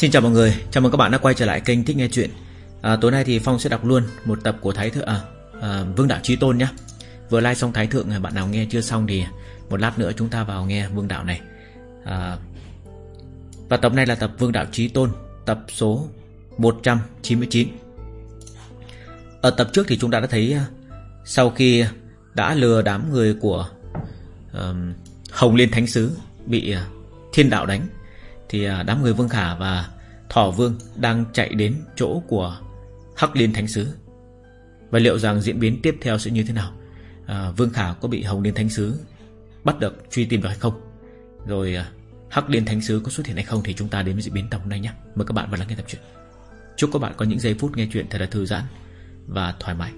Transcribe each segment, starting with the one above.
Xin chào mọi người, chào mừng các bạn đã quay trở lại kênh Thích Nghe Chuyện. À, Tối nay thì Phong sẽ đọc luôn một tập của Thái Thượng à, à, Vương Đạo Trí Tôn nhé. Vừa like xong Thái Thượng, à, bạn nào nghe chưa xong thì một lát nữa chúng ta vào nghe Vương Đạo này. À, Và tập này là tập Vương Đạo Trí Tôn, tập số 199 Ở tập trước thì chúng ta đã thấy à, sau khi đã lừa đám người của uh, Hồng Liên Thánh Sứ bị uh, thiên đạo đánh thì à, đám người Vương Khả và Thỏ Vương đang chạy đến chỗ của Hắc Liên Thánh Sứ. Và liệu rằng diễn biến tiếp theo sẽ như thế nào? À, Vương Khả có bị Hồng Liên Thánh Sứ bắt được truy tìm được hay không? Rồi à, Hắc Liên Thánh Sứ có xuất hiện hay không thì chúng ta đến với diễn biến tập hôm nay nhé. Mời các bạn vào lắng nghe tập truyện. Chúc các bạn có những giây phút nghe chuyện thật là thư giãn và thoải mái.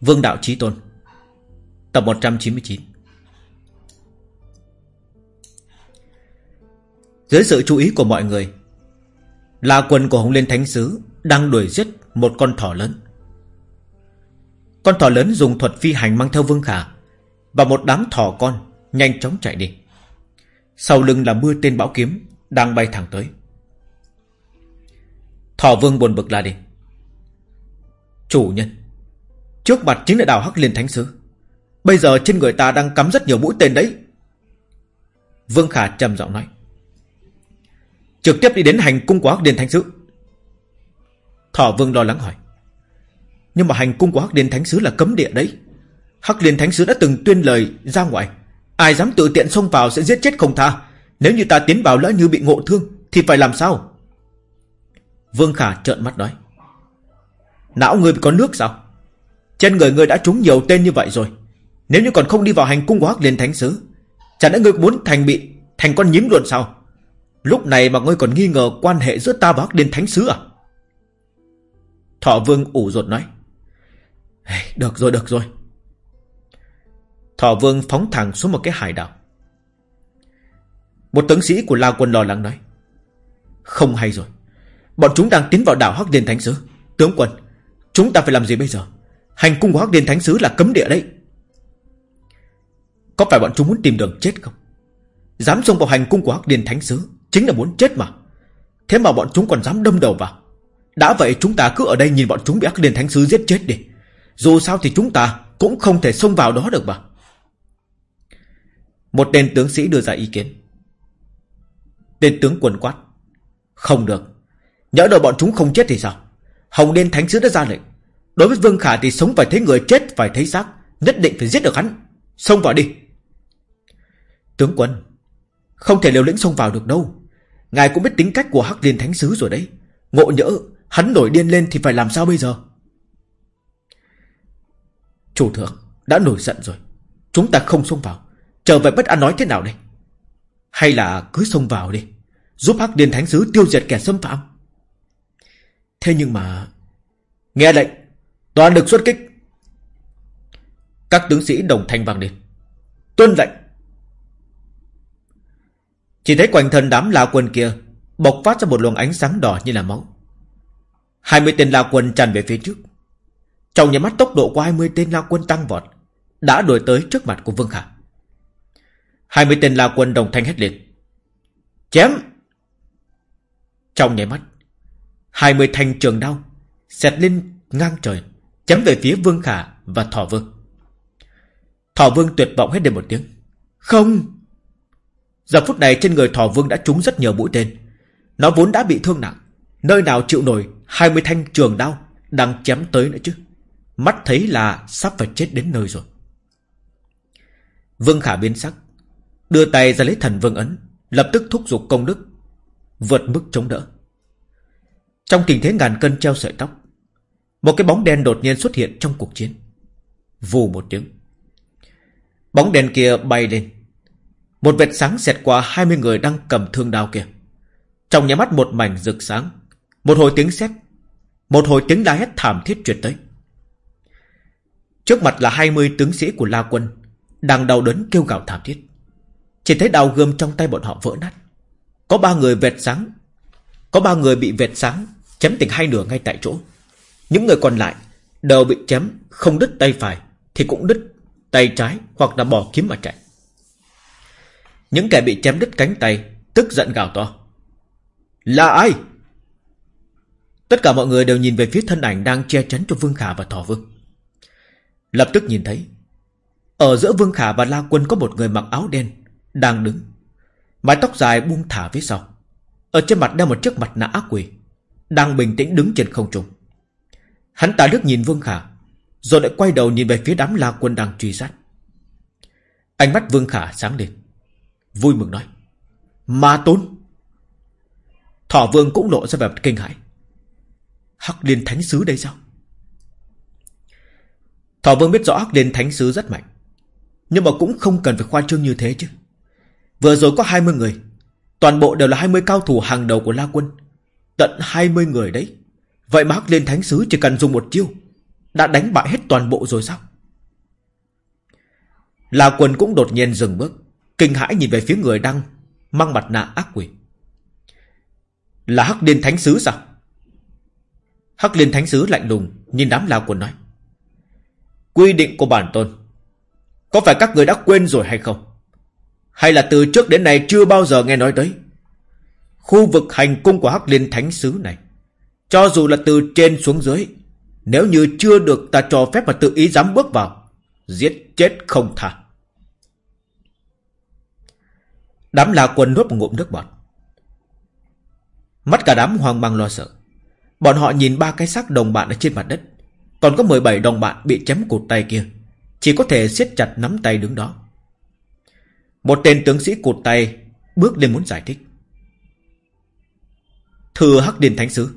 Vương Đạo Chí Tôn Tập 199 Dưới sự chú ý của mọi người Là quân của Hồng Liên Thánh Sứ Đang đuổi giết một con thỏ lớn. Con thỏ lớn dùng thuật phi hành mang theo Vương Khả Và một đám thỏ con Nhanh chóng chạy đi. Sau lưng là mưa tên bão kiếm Đang bay thẳng tới. Thỏ Vương buồn bực la đi. Chủ nhân, Trước mặt chính là đào Hắc Liên Thánh Sứ. Bây giờ trên người ta đang cắm rất nhiều mũi tên đấy. Vương Khả trầm giọng nói. Trực tiếp đi đến hành cung của Hắc Điền Thánh Sứ. Thỏ Vương lo lắng hỏi. Nhưng mà hành cung của Hắc Điền Thánh Sứ là cấm địa đấy. Hắc Điền Thánh Sứ đã từng tuyên lời ra ngoài. Ai dám tự tiện xông vào sẽ giết chết không tha. Nếu như ta tiến vào lỡ như bị ngộ thương, Thì phải làm sao? Vương Khả trợn mắt nói. Não người có nước sao? Trên người người đã trúng nhiều tên như vậy rồi nếu như còn không đi vào hành cung của Hắc Liên Thánh Sứ Chẳng lẽ ngươi muốn thành bị Thành con nhím luôn sao? Lúc này mà ngươi còn nghi ngờ quan hệ giữa ta và Hắc Liên Thánh Sứ à? Thọ Vương ủ rột nói. Được rồi được rồi. Thọ Vương phóng thẳng xuống một cái hải đảo. Một tướng sĩ của La Quân lo lắng nói. Không hay rồi. Bọn chúng đang tiến vào đảo Hắc Liên Thánh Sứ. Tướng quân, Chúng ta phải làm gì bây giờ? Hành cung của Hắc Liên Thánh Sứ là cấm địa đấy có phải bọn chúng muốn tìm đường chết không? Dám xông vào hành cung của Hắc Điền Thánh Sứ, Chính là muốn chết mà. Thế mà bọn chúng còn dám đâm đầu vào. Đã vậy chúng ta cứ ở đây nhìn bọn chúng bị Hắc Điền Thánh Sứ giết chết đi. Dù sao thì chúng ta Cũng không thể xông vào đó được mà. Một tên tướng sĩ đưa ra ý kiến. Tên tướng quần quát. Không được. Nhỡ đâu bọn chúng không chết thì sao? Hồng Đen Thánh Sứ đã ra lệnh. Đối với Vương Khả thì sống phải thấy người chết, phải thấy xác. Nhất định phải giết được hắn. Xông vào đi. Tướng quân, Không thể liều lĩnh xông vào được đâu. Ngài cũng biết tính cách của Hắc Liên Thánh Sứ rồi đấy. Ngộ nhỡ, Hắn nổi điên lên thì phải làm sao bây giờ? Chủ thượng, Đã nổi giận rồi. Chúng ta không xông vào. Trở về bất an nói thế nào đây? Hay là cứ xông vào đi, Giúp Hắc Liên Thánh Sứ tiêu diệt kẻ xâm phạm? Thế nhưng mà, Nghe lệnh, Toàn lực xuất kích. Các tướng sĩ đồng thanh vang lên. Tuân lệnh chỉ thấy quanh thân đám la quân kia Bộc phát ra một luồng ánh sáng đỏ như là máu. Hai mươi tên la quân tràn về phía trước. Trong nhà mắt tốc độ của hai mươi tên la quân tăng vọt, Đã đuổi tới trước mặt của Vương Khả. Hai mươi tên la quân đồng thanh hét lên. Chém! Trong nháy mắt, hai mươi thanh trường đao Xẹt lên ngang trời, Chém về phía Vương Khả và Thỏ Vương. Thỏ Vương tuyệt vọng hết lên một tiếng. Không! Giờ phút này trên người thỏ vương đã trúng rất nhiều mũi tên. Nó vốn đã bị thương nặng. Nơi nào chịu nổi 20 thanh trường đao Đang chém tới nữa chứ? Mắt thấy là sắp phải chết đến nơi rồi. Vương Khả biến sắc, Đưa tay ra lấy thần vương ấn, Lập tức thúc giục công đức, Vượt mức chống đỡ. Trong tình thế ngàn cân treo sợi tóc, Một cái bóng đen đột nhiên xuất hiện trong cuộc chiến. Vù một tiếng, Bóng đen kia bay lên một vệt sáng xẹt qua 20 người đang cầm thương đao kia. Trong nhà mắt một mảnh rực sáng. Một hồi tiếng sét, Một hồi tiếng la hét thảm thiết truyền tới. Trước mặt là 20 tướng sĩ của La Quân. Đang đau đớn kêu gào thảm thiết. Chỉ thấy đào gươm trong tay bọn họ vỡ nát. Có ba người vệt sáng. Có ba người bị vệt sáng chém tỉnh hai nửa ngay tại chỗ. Những người còn lại đều bị chém, không đứt tay phải thì cũng đứt Tay trái hoặc là bỏ kiếm mà chạy những kẻ bị chém đứt cánh tay, Tức giận gào to. Là ai? Tất cả mọi người đều nhìn về phía thân ảnh Đang che chắn cho Vương Khả và Thỏ Vương. Lập tức nhìn thấy, Ở giữa Vương Khả và La Quân Có một người mặc áo đen Đang đứng, Mái tóc dài buông thả phía sau. Ở trên mặt đeo một chiếc mặt nạ ác quỷ, Đang bình tĩnh đứng trên không trung. Hắn ta liếc nhìn Vương Khả, Rồi lại quay đầu nhìn về phía đám La Quân đang truy sát. Ánh mắt Vương Khả sáng lên. Vui mừng nói, Ma Tôn. Thỏ Vương cũng lộ ra vẻ kinh hãi. Hắc Liên Thánh Sứ đây sao? Thỏ Vương biết rõ Hắc Liên Thánh Sứ rất mạnh, Nhưng mà cũng không cần phải khoa trương như thế chứ. Vừa rồi có 20 người, Toàn bộ đều là 20 cao thủ hàng đầu của La Quân, Tận 20 người đấy. Vậy mà Hắc Liên Thánh Sứ chỉ cần dùng một chiêu, Đã đánh bại hết toàn bộ rồi sao? La Quân cũng đột nhiên dừng bước. Kinh hãi nhìn về phía người đang Mang mặt nạ ác quỷ. Là Hắc Liên Thánh Sứ sao? Hắc Liên Thánh Sứ lạnh lùng Nhìn đám La Quân nói. Quy định của bản tôn, Có phải các người đã quên rồi hay không? Hay là từ trước đến nay chưa bao giờ nghe nói tới? Khu vực hành cung của Hắc Liên Thánh Sứ này, Cho dù là từ trên xuống dưới, Nếu như chưa được ta cho phép mà tự ý dám bước vào, Giết chết không tha. Đám La Quân nuốt một ngụm nước bọt. Mắt cả đám hoang mang lo sợ. Bọn họ nhìn ba cái xác đồng bạn ở trên mặt đất. Còn có 17 đồng bạn bị chém cụt tay kia. Chỉ có thể siết chặt nắm tay đứng đó. Một tên tướng sĩ cụt tay Bước lên muốn giải thích. Thưa Hắc Điền Thánh Sứ,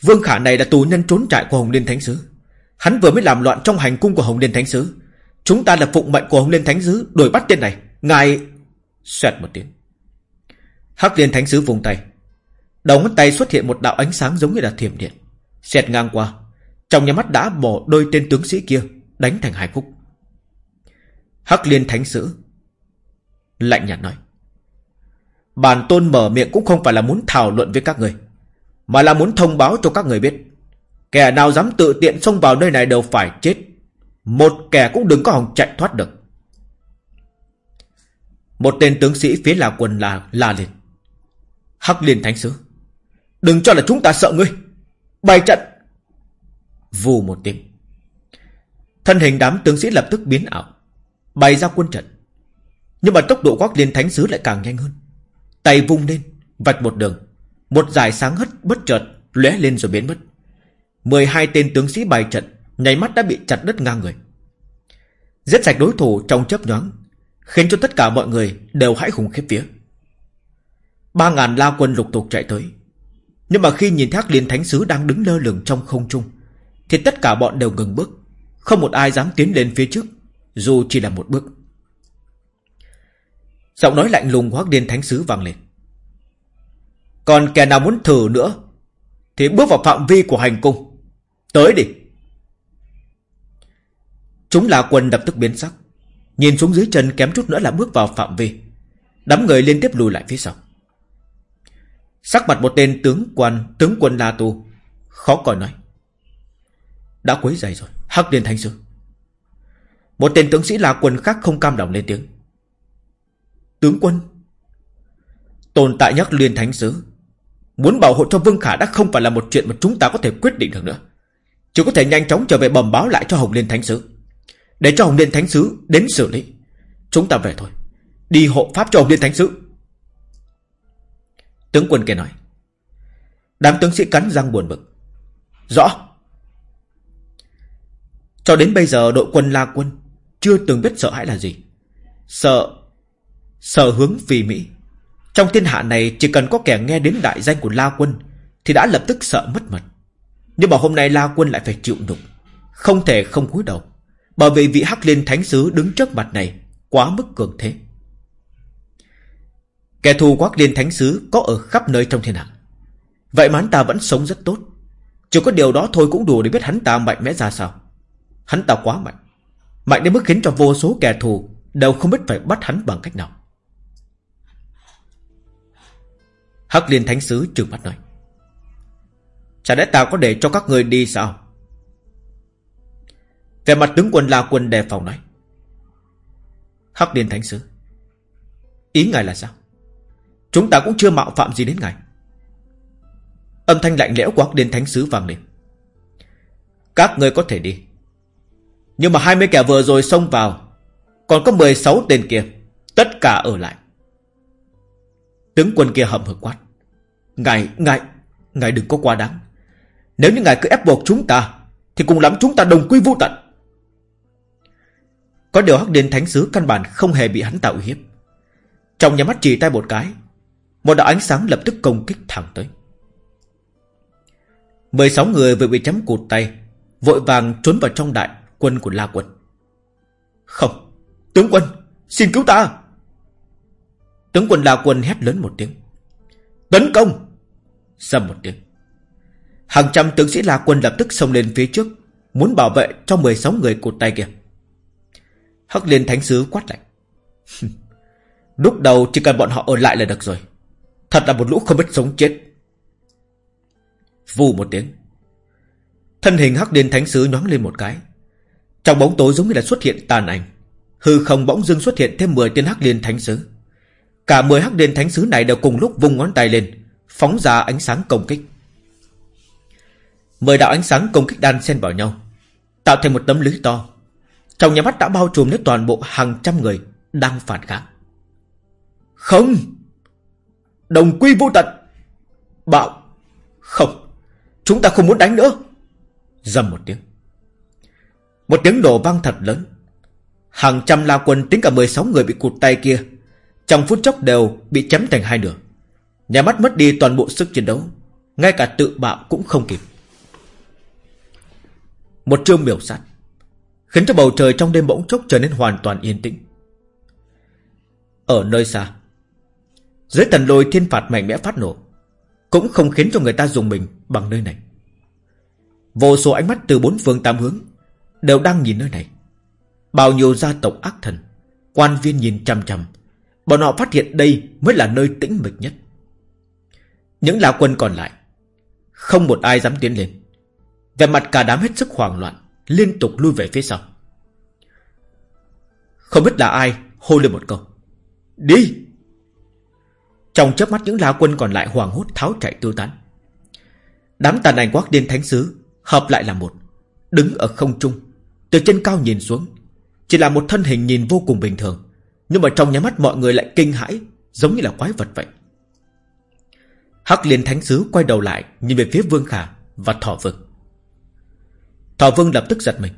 Vương Khả này là tù nhân trốn trại của Hồng Liên Thánh Sứ. Hắn vừa mới làm loạn trong hành cung của Hồng Liên Thánh Sứ. Chúng ta là phụng mệnh của Hồng Liên Thánh Sứ Đuổi bắt tên này. Ngài Xoẹt một tiếng. Hắc Liên Thánh Sứ vùng tay. Đầu ngón tay xuất hiện một đạo ánh sáng giống như là thiểm điện. Xẹt ngang qua. Trong nhà mắt đã bỏ đôi tên tướng sĩ kia, Đánh thành hai khúc. Hắc liên thánh Sứ Lạnh nhạt nói. Bản tôn mở miệng cũng không phải là muốn thảo luận với các người, Mà là muốn thông báo cho các người biết. Kẻ nào dám tự tiện xông vào nơi này đều phải chết. Một kẻ cũng đừng có hòng chạy thoát được. Một tên tướng sĩ phía là quần là la lên. Hắc liên thánh sứ, Đừng cho là chúng ta sợ ngươi. Bày trận. Vù một tiếng. Thân hình đám tướng sĩ lập tức biến ảo, Bày ra quân trận. Nhưng mà tốc độ quắc liên thánh sứ lại càng nhanh hơn. Tay vung lên, Vạch một đường. Một dải sáng hất bất chợt lóe lên rồi biến mất. 12 tên tướng sĩ bày trận, Nháy mắt đã bị chặt đứt ngang người. Giết sạch đối thủ trong chớp nhoáng Khiến cho tất cả mọi người đều hãi khủng khiếp phía. Ba ngàn la quân lục tục chạy tới. Nhưng mà khi nhìn Thác Liên Thánh Sứ đang đứng lơ lửng trong không trung, Thì tất cả bọn đều ngừng bước. Không một ai dám tiến lên phía trước, Dù chỉ là một bước. Giọng nói lạnh lùng của Hắc Liên Thánh Sứ vang lên. Còn kẻ nào muốn thử nữa, Thì bước vào phạm vi của hành cung. Tới đi. Chúng là quân lập tức biến sắc. Nhìn xuống dưới chân kém chút nữa là bước vào phạm vi. Đám người liên tiếp lùi lại phía sau. Sắc mặt một tên tướng quan, Tướng quân La Tu, Khó coi nói. Đã quấy dày rồi, Hắc Liên Thánh Sư. Một tên tướng sĩ La quân khác không cam lòng lên tiếng. Tướng quân, Tồn tại nhắc Liên Thánh Sứ, Muốn bảo hộ cho Vương Khả đã không phải là một chuyện mà chúng ta có thể quyết định được nữa. Chỉ có thể nhanh chóng trở về bẩm báo lại cho Hồng Liên Thánh Sứ. Để cho Hồng Liên Thánh Sứ đến xử lý Chúng ta về thôi Đi hộ pháp cho Hồng Liên Thánh Sứ Tướng quân kia nói. Đám tướng sĩ cắn răng buồn bực. Rõ. Cho đến bây giờ đội quân La Quân chưa từng biết sợ hãi là gì. Sợ... Sợ hướng vì Mỹ. Trong thiên hạ này chỉ cần có kẻ nghe đến đại danh của La Quân thì đã lập tức sợ mất mật. Nhưng mà hôm nay La Quân lại phải chịu nhục. Không thể không cúi đầu. Bởi vì vị Hắc Liên Thánh Sứ đứng trước mặt này, quá mức cường thế. Kẻ thù quắc liên thánh sứ có ở khắp nơi trong thiên hạ. Vậy mà hắn ta vẫn sống rất tốt. Chỉ có điều đó thôi cũng đủ để biết hắn ta mạnh mẽ ra sao. Hắn ta quá mạnh. Mạnh đến mức khiến cho vô số kẻ thù đều không biết phải bắt hắn bằng cách nào. Hắc liên thánh sứ trừng mắt nói. Chả lẽ ta có để cho các người đi sao? Về mặt tướng quân La Quân đề phòng nói. Hắc Liên Thánh Sứ Ý ngài là sao? Chúng ta cũng chưa mạo phạm gì đến ngài. Âm thanh lạnh lẽo của Hắc Liên Thánh Sứ vang lên. Các người có thể đi. Nhưng mà 20 kẻ vừa rồi xông vào Còn có 16 tên kia Tất cả ở lại. Tướng quân kia hậm hực quát. Ngài, ngài, ngài đừng có quá đáng. Nếu như ngài cứ ép buộc chúng ta Thì cùng lắm chúng ta đồng quy vô tận. Có điều Hắc điên Thánh Sứ căn bản không hề bị hắn tạo uy hiếp. Trong nhà mắt chỉ tay một cái, Một đạo ánh sáng lập tức công kích thẳng tới. 16 người vừa bị chém cụt tay, Vội vàng trốn vào trong đại quân của La Quân Không, Tướng quân, Xin cứu ta. Tướng quân La Quân hét lớn một tiếng. Tấn công! Xâm một tiếng. Hàng trăm tướng sĩ La Quân lập tức xông lên phía trước, Muốn bảo vệ cho 16 người cụt tay kia. Hắc Liên Thánh Sứ quát lạnh. Lúc đầu chỉ cần bọn họ ở lại là được rồi. Thật là một lũ không biết sống chết. Vù một tiếng. Thân hình Hắc Liên Thánh Sứ nhoáng lên một cái. Trong bóng tối giống như là xuất hiện tàn ảnh. Hư không bỗng dưng xuất hiện thêm 10 tên Hắc Liên Thánh Sứ. Cả 10 Hắc Liên Thánh Sứ này đều cùng lúc vung ngón tay lên, Phóng ra ánh sáng công kích. Mười đạo ánh sáng công kích đan xen vào nhau, Tạo thành một tấm lưới to trong nhà mắt đã bao trùm lấy toàn bộ hàng trăm người Đang phản kháng. Không! Đồng quy vô tận! Bạo! Không! Chúng ta không muốn đánh nữa! Dầm một tiếng. Một tiếng nổ vang thật lớn. Hàng trăm la quân tính cả 16 người bị cụt tay kia, Trong phút chốc đều bị chém thành hai nửa. Nhà mắt mất đi toàn bộ sức chiến đấu, Ngay cả tự bạo cũng không kịp. Một chương biểu sát. Khiến cho bầu trời trong đêm bỗng chốc trở nên hoàn toàn yên tĩnh. Ở nơi xa, Dưới tần lôi thiên phạt mạnh mẽ phát nổ, Cũng không khiến cho người ta dùng mình bằng nơi này. Vô số ánh mắt từ bốn phương tám hướng Đều đang nhìn nơi này. Bao nhiêu gia tộc ác thần, Quan viên nhìn chằm chằm, Bọn họ phát hiện đây mới là nơi tĩnh mịch nhất. Những lão quân còn lại, Không một ai dám tiến lên. Về mặt cả đám hết sức hoảng loạn Liên tục lui về phía sau. Không biết là ai hô lên một câu, Đi! Trong chớp mắt, những la quân còn lại hoàng hốt tháo chạy tiêu tán. Đám tàn ảnh quắc điên thánh sứ Hợp lại là một, Đứng ở không trung, Từ trên cao nhìn xuống. Chỉ là một thân hình nhìn vô cùng bình thường, Nhưng mà trong nhà mắt mọi người lại kinh hãi, Giống như là quái vật vậy. Hắc liên thánh sứ quay đầu lại, Nhìn về phía Vương Khả và Thỏ Vực thọ Vương lập tức giật mình.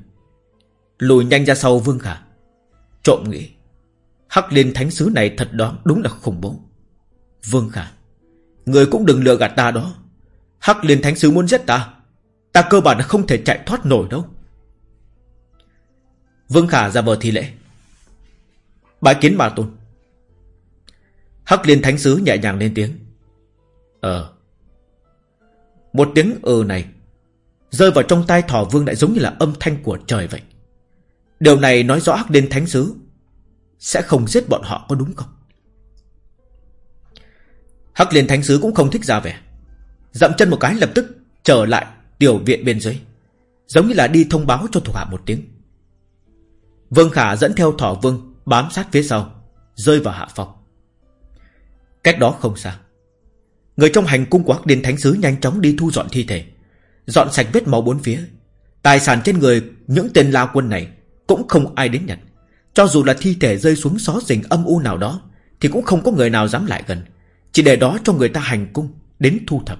Lùi nhanh ra sau Vương Khả Trộm nghĩ, Hắc liên thánh sứ này thật đó đúng là khủng bố. Vương Khả Người cũng đừng lừa gạt ta đó. Hắc liên thánh sứ muốn giết ta Ta cơ bản là không thể chạy thoát nổi đâu. Vương Khả ra vờ thi lễ. Bái kiến bà tôn. Hắc liên thánh sứ nhẹ nhàng lên tiếng. Ờ. Một tiếng ừ này Rơi vào trong tai thỏ vương lại giống như là âm thanh của trời vậy. Điều này nói rõ Hắc đền Thánh Sứ Sẽ không giết bọn họ có đúng không? Hắc Liên Thánh Sứ cũng không thích ra vẻ. Dậm chân một cái lập tức Trở lại tiểu viện bên dưới, Giống như là đi thông báo cho thuộc hạ một tiếng. Vương Khả dẫn theo thỏ vương Bám sát phía sau, Rơi vào hạ phòng. Cách đó không xa, Người trong hành cung của Hắc Điên Thánh Sứ nhanh chóng đi thu dọn thi thể. Dọn sạch vết máu bốn phía. Tài sản trên người những tên la quân này Cũng không ai đến nhận. Cho dù là thi thể rơi xuống xó rình âm u nào đó, Thì cũng không có người nào dám lại gần. Chỉ để đó cho người ta hành cung Đến thu thập.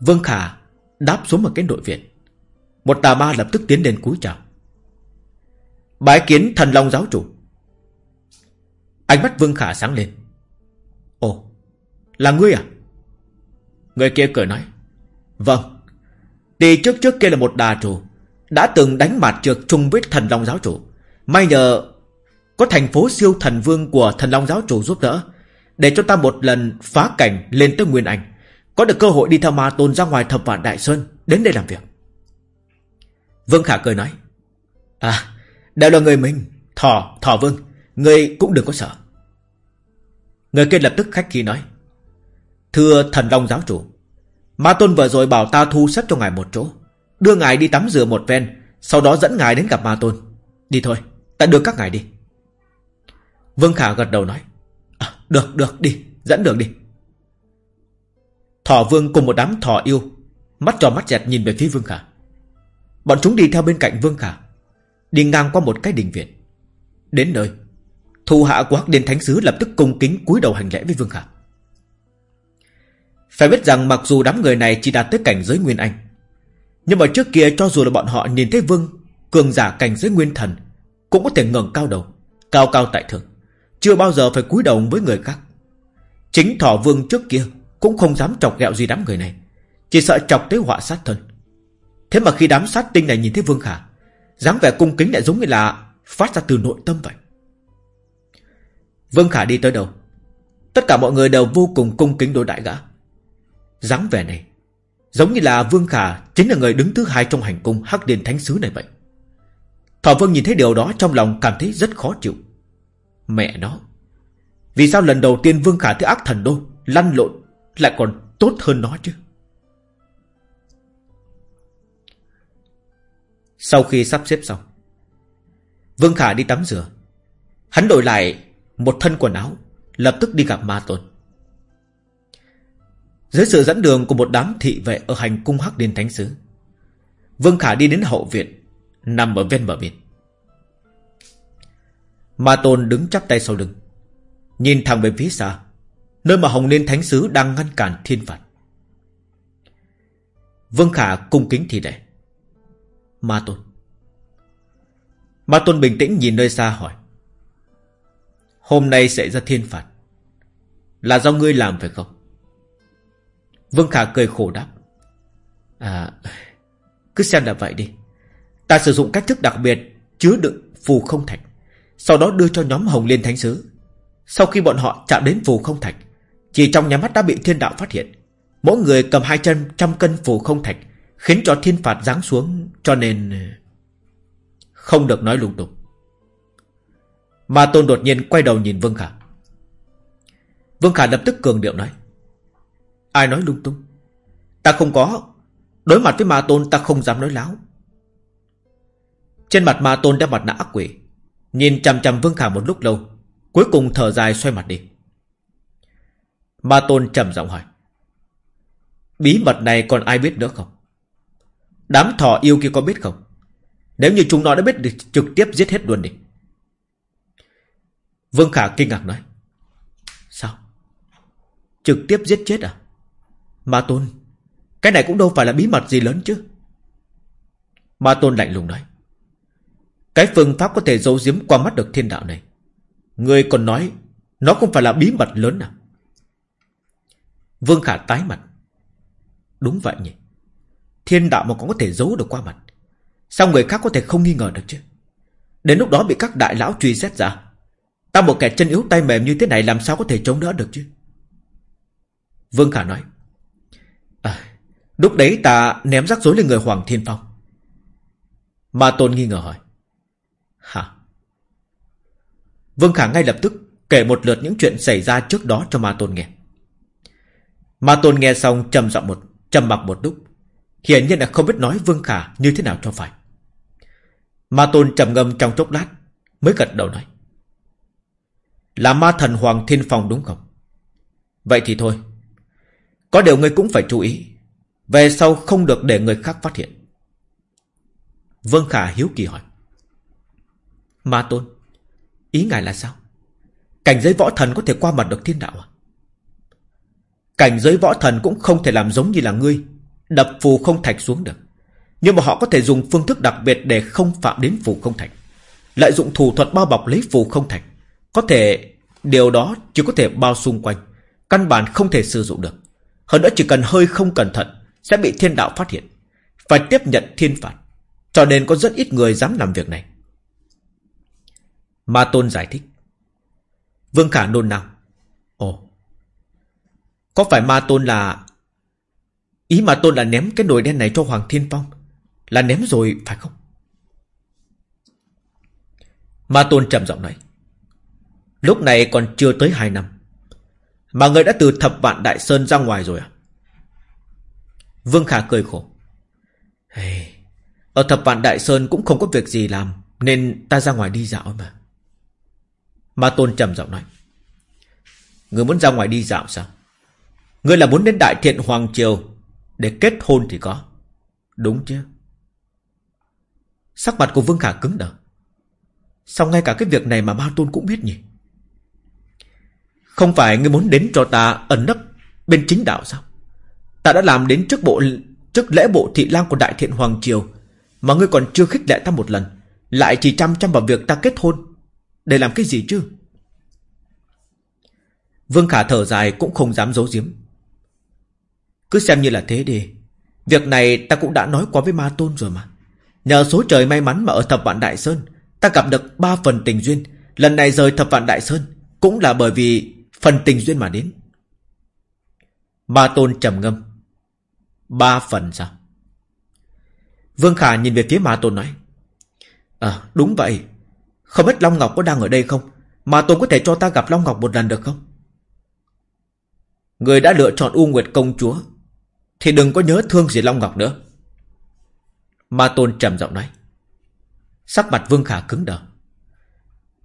Vương Khả đáp xuống một cái đội viện. Một tà ma lập tức tiến đến cúi chào. Bái kiến thần long giáo chủ. Ánh mắt Vương Khả sáng lên. Ồ, là ngươi à? Người kia cười nói. Vâng. Tỷ trước trước kia là một đà chủ. Đã từng đánh mặt trượt chung với thần long giáo chủ. May nhờ có thành phố siêu thần vương của thần long giáo chủ giúp đỡ. Để cho ta một lần phá cảnh lên tới Nguyên Anh. Có được cơ hội đi theo ma tôn ra ngoài thập vạn Đại Sơn. Đến đây làm việc. Vương Khả cười nói. À, đều là người mình. Thỏ, thỏ vương. Người cũng đừng có sợ. Người kia lập tức khách khí nói. Thưa thần long giáo chủ Ma Tôn vừa rồi bảo ta thu xếp cho ngài một chỗ. Đưa ngài đi tắm rửa một ven Sau đó dẫn ngài đến gặp Ma Tôn. Đi thôi Ta đưa các ngài đi. Vương Khả gật đầu nói à, Được được đi Dẫn đường đi. Thỏ Vương cùng một đám thỏ yêu Mắt tròn mắt dẹt nhìn về phía Vương Khả. Bọn chúng đi theo bên cạnh Vương Khả Đi ngang qua một cái đình viện. Đến nơi thu hạ của Hắc Điên Thánh Sứ lập tức cung kính cúi đầu hành lễ với Vương Khả. Phải biết rằng mặc dù đám người này chỉ đạt tới cảnh giới Nguyên Anh, Nhưng mà trước kia cho dù là bọn họ nhìn thấy Vương, Cường giả cảnh giới Nguyên Thần, Cũng có thể ngẩng cao đầu, Cao cao tại thượng, Chưa bao giờ phải cúi đầu với người khác. Chính Thỏ Vương trước kia Cũng không dám chọc ghẹo gì đám người này, Chỉ sợ chọc tới họa sát thân. Thế mà khi đám sát tinh này nhìn thấy Vương Khả dáng vẻ cung kính lại giống như là Phát ra từ nội tâm vậy. Vương Khả đi tới đâu Tất cả mọi người đều vô cùng cung kính đối đại gã dáng vẻ này. Giống như là Vương Khả Chính là người đứng thứ hai trong hành cung Hắc Điền Thánh Sứ này vậy. Thọ Vương nhìn thấy điều đó trong lòng cảm thấy rất khó chịu. Mẹ nó, Vì sao lần đầu tiên Vương Khả thứ ác thần đô Lăn lộn Lại còn tốt hơn nó chứ? Sau khi sắp xếp xong, Vương Khả đi tắm rửa. Hắn đổi lại một thân quần áo, Lập tức đi gặp Ma Tôn. Dưới sự dẫn đường của một đám thị vệ Ở hành cung Hắc Điên Thánh Sứ, Vương Khả đi đến hậu viện, Nằm ở ven bờ biển. Ma Tôn đứng chắp tay sau lưng, Nhìn thẳng về phía xa, Nơi mà Hồng Liên Thánh Sứ đang ngăn cản thiên phạt. Vương Khả cung kính thì đệ Ma Tôn. Ma Tôn bình tĩnh nhìn nơi xa hỏi, Hôm nay sẽ ra thiên phạt, Là do ngươi làm phải không? Vương Khả cười khổ đáp. À Cứ xem là vậy đi. Ta sử dụng cách thức đặc biệt, Chứa đựng phù không thạch, Sau đó đưa cho nhóm Hồng Liên Thánh Sứ. Sau khi bọn họ chạm đến phù không thạch, Chỉ trong nhà mắt đã bị thiên đạo phát hiện. Mỗi người cầm hai chân trăm cân phù không thạch, Khiến cho thiên phạt giáng xuống, Cho nên ờ, Không được nói lung tung. Ma Tôn đột nhiên quay đầu nhìn Vương Khả. Vương Khả lập tức cường điệu nói Ai nói lung tung? Ta không có. Đối mặt với Ma Tôn, ta không dám nói láo. Trên mặt Ma Tôn đeo mặt nạ ác quỷ. Nhìn chằm chằm Vương Khả một lúc lâu, Cuối cùng thở dài xoay mặt đi. Ma Tôn trầm giọng hỏi, Bí mật này còn ai biết nữa không? Đám thỏ yêu kia có biết không? Nếu như chúng nó đã biết thì trực tiếp giết hết luôn đi. Vương Khả kinh ngạc nói, Sao? Trực tiếp giết chết à? Ma Tôn, Cái này cũng đâu phải là bí mật gì lớn chứ? Ma Tôn lạnh lùng nói, Cái phương pháp có thể giấu giếm qua mắt được thiên đạo này, Người còn nói Nó không phải là bí mật lớn nào Vương Khả tái mặt, Đúng vậy nhỉ? Thiên đạo mà cũng có thể giấu được qua mặt, Sao người khác có thể không nghi ngờ được chứ? Đến lúc đó bị các đại lão truy xét ra, Ta một kẻ chân yếu tay mềm như thế này Làm sao có thể chống đỡ được chứ? Vương Khả nói Lúc đấy ta ném rắc rối lên người Hoàng Thiên Phong Ma Tôn nghi ngờ hỏi Hả Vương Khả ngay lập tức Kể một lượt những chuyện xảy ra trước đó cho Ma Tôn nghe Ma Tôn nghe xong trầm giọng một trầm mặc một lúc Hiển nhiên là không biết nói Vương Khả như thế nào cho phải. Ma Tôn trầm ngâm trong chốc lát, mới gật đầu nói. Là ma thần Hoàng Thiên Phong đúng không? Vậy thì thôi. Có điều ngươi cũng phải chú ý. Về sau không được để người khác phát hiện. Vương Khả hiếu kỳ hỏi. Ma Tôn, ý ngài là sao? Cảnh giới võ thần có thể qua mặt được thiên đạo à? Cảnh giới võ thần cũng không thể làm giống như là ngươi Đập phù không thạch xuống được Nhưng mà họ có thể dùng phương thức đặc biệt Để không phạm đến phù không thạch Lợi dụng thủ thuật bao bọc lấy phù không thạch Có thể Điều đó chỉ có thể bao xung quanh Căn bản không thể sử dụng được Hơn nữa chỉ cần hơi không cẩn thận sẽ bị thiên đạo phát hiện, Phải tiếp nhận thiên phạt, Cho nên có rất ít người dám làm việc này. Ma Tôn giải thích, Vương Khả nôn nào Ồ, Có phải Ma Tôn là, Ý ma tôn là ném cái nồi đen này cho Hoàng Thiên Phong, Là ném rồi phải không? Ma Tôn trầm giọng nói, Lúc này còn chưa tới hai năm, Mà người đã từ thập vạn Đại Sơn ra ngoài rồi à? Vương Khả cười khổ. Hey, Ở thập vạn Đại Sơn cũng không có việc gì làm Nên ta ra ngoài đi dạo mà. Ma Tôn trầm giọng nói. Người muốn ra ngoài đi dạo sao? Người là muốn đến Đại Thiện Hoàng Triều Để kết hôn thì có. Đúng chứ? Sắc mặt của Vương Khả cứng đờ. Sao ngay cả cái việc này mà Ma Tôn cũng biết nhỉ? Không phải ngươi muốn đến cho ta ẩn nấp Bên chính đạo sao? Ta đã làm đến trước bộ, trước lễ bộ thị lang của Đại Thiện Hoàng Triều, Mà ngươi còn chưa khích lệ ta một lần. Lại chỉ chăm chăm vào việc ta kết hôn. Để làm cái gì chứ? Vương Khả thở dài cũng không dám giấu giếm. Cứ xem như là thế đi. Việc này ta cũng đã nói qua với Ma Tôn rồi mà. Nhờ số trời may mắn mà ở Thập Vạn Đại Sơn, Ta gặp được ba phần tình duyên. Lần này rời Thập Vạn Đại Sơn Cũng là bởi vì phần tình duyên mà đến. Ma Tôn trầm ngâm. Ba phần sao? Vương Khả nhìn về phía Ma Tôn nói À đúng vậy. Không biết Long Ngọc có đang ở đây không? Ma Tôn có thể cho ta gặp Long Ngọc một lần được không? Người đã lựa chọn U Nguyệt Công Chúa, Thì đừng có nhớ thương gì Long Ngọc nữa. Ma Tôn trầm giọng nói. Sắc mặt Vương Khả cứng đờ.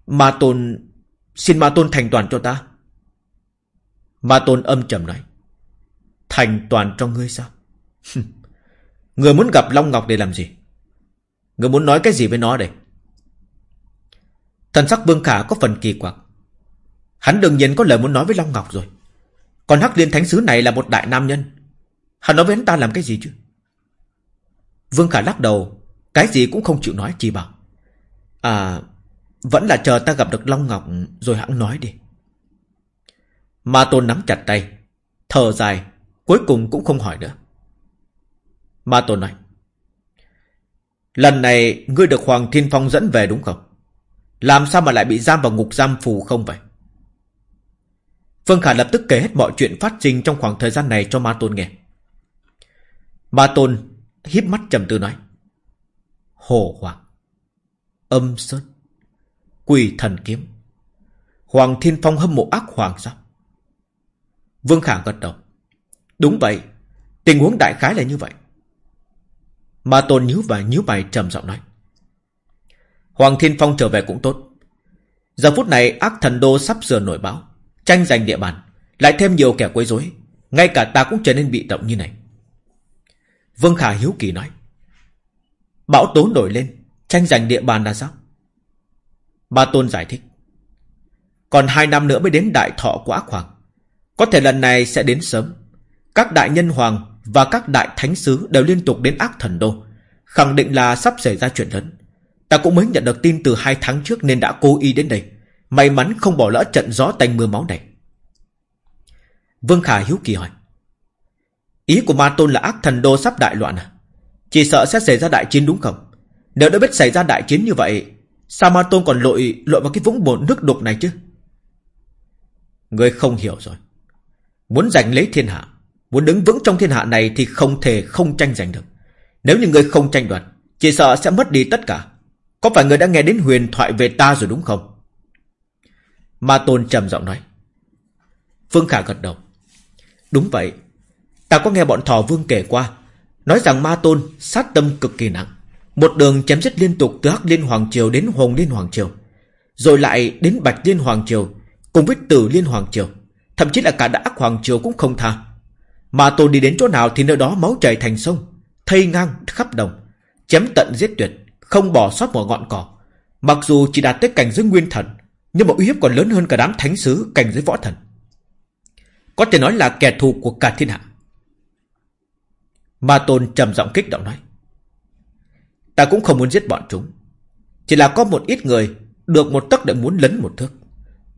Ma Tôn, Xin Ma Tôn thành toàn cho ta. Ma Tôn âm trầm nói. Thành toàn cho ngươi sao? Người muốn gặp Long Ngọc để làm gì? Người muốn nói cái gì với nó đây? Thần sắc Vương Khả có phần kỳ quặc. Hắn đương nhiên có lời muốn nói với Long Ngọc rồi. Còn Hắc Liên Thánh Sứ này là một đại nam nhân. Hắn nói với hắn ta làm cái gì chứ? Vương Khả lắc đầu, Cái gì cũng không chịu nói, chỉ bảo À Vẫn là chờ ta gặp được Long Ngọc Rồi hãng nói đi. Ma Tôn nắm chặt tay, Thở dài, Cuối cùng cũng không hỏi nữa. Ma Tôn nói Lần này ngươi được Hoàng Thiên Phong dẫn về đúng không Làm sao mà lại bị giam vào ngục giam phù không vậy Phương Khả lập tức kể hết mọi chuyện phát sinh trong khoảng thời gian này cho Ma Tôn nghe. Ma Tôn híp mắt trầm tư nói. Hồ Hoàng, âm sơn, quỳ thần kiếm, Hoàng Thiên Phong hâm mộ ác hoàng sao? Vương Khả gật đầu. Đúng vậy, tình huống đại khái là như vậy. Ma Tôn nhíu và nhíu mày trầm giọng nói. Hoàng Thiên Phong trở về cũng tốt. Giờ phút này ác thần đô sắp sửa nổi báo, tranh giành địa bàn, lại thêm nhiều kẻ quấy rối, ngay cả ta cũng trở nên bị động như này. Vương Khả hiếu kỳ nói. Bão tố nổi lên, tranh giành địa bàn là sao? Ba Tôn giải thích. Còn hai năm nữa mới đến đại thọ của ác hoàng. Có thể lần này sẽ đến sớm. Các đại nhân hoàng và các đại thánh sứ đều liên tục đến ác thần đô. Khẳng định là sắp xảy ra chuyện lớn. Ta cũng mới nhận được tin từ hai tháng trước nên đã cố ý đến đây. May mắn không bỏ lỡ trận gió tanh mưa máu này. Vương Khả hiếu kỳ hỏi. Ý của Ma Tôn là ác thần đô sắp đại loạn à? Chỉ sợ sẽ xảy ra đại chiến đúng không? Nếu đã biết xảy ra đại chiến như vậy, sao Ma Tôn còn lội lội vào cái vũng bồn nước đục này chứ? Ngươi không hiểu rồi. Muốn giành lấy thiên hạ, muốn đứng vững trong thiên hạ này thì không thể không tranh giành được. Nếu như ngươi không tranh đoạt, chỉ sợ sẽ mất đi tất cả. Có phải ngươi đã nghe đến huyền thoại về ta rồi đúng không? Ma Tôn trầm giọng nói. Phương Khả gật đầu. Đúng vậy, Ta có nghe bọn thỏ vương kể qua Nói rằng ma tôn sát tâm cực kỳ nặng Một đường chém giết liên tục từ Hắc Liên Hoàng Triều đến Hồng Liên Hoàng Triều Rồi lại đến Bạch Liên Hoàng Triều Cùng với Tử Liên Hoàng Triều Thậm chí là cả đã Hoàng Triều cũng không tha mà tôn đi đến chỗ nào thì nơi đó máu chảy thành sông, Thây ngang khắp đồng, Chém tận giết tuyệt, Không bỏ sót một ngọn cỏ Mặc dù chỉ đạt tới cảnh giới nguyên thần, Nhưng mà uy hiếp còn lớn hơn cả đám thánh sứ cảnh giới võ thần Có thể nói là kẻ thù của cả thiên hạ Ma Tôn trầm giọng kích động nói. Ta cũng không muốn giết bọn chúng. Chỉ là có một ít người được một tấc đã muốn lấn một thước.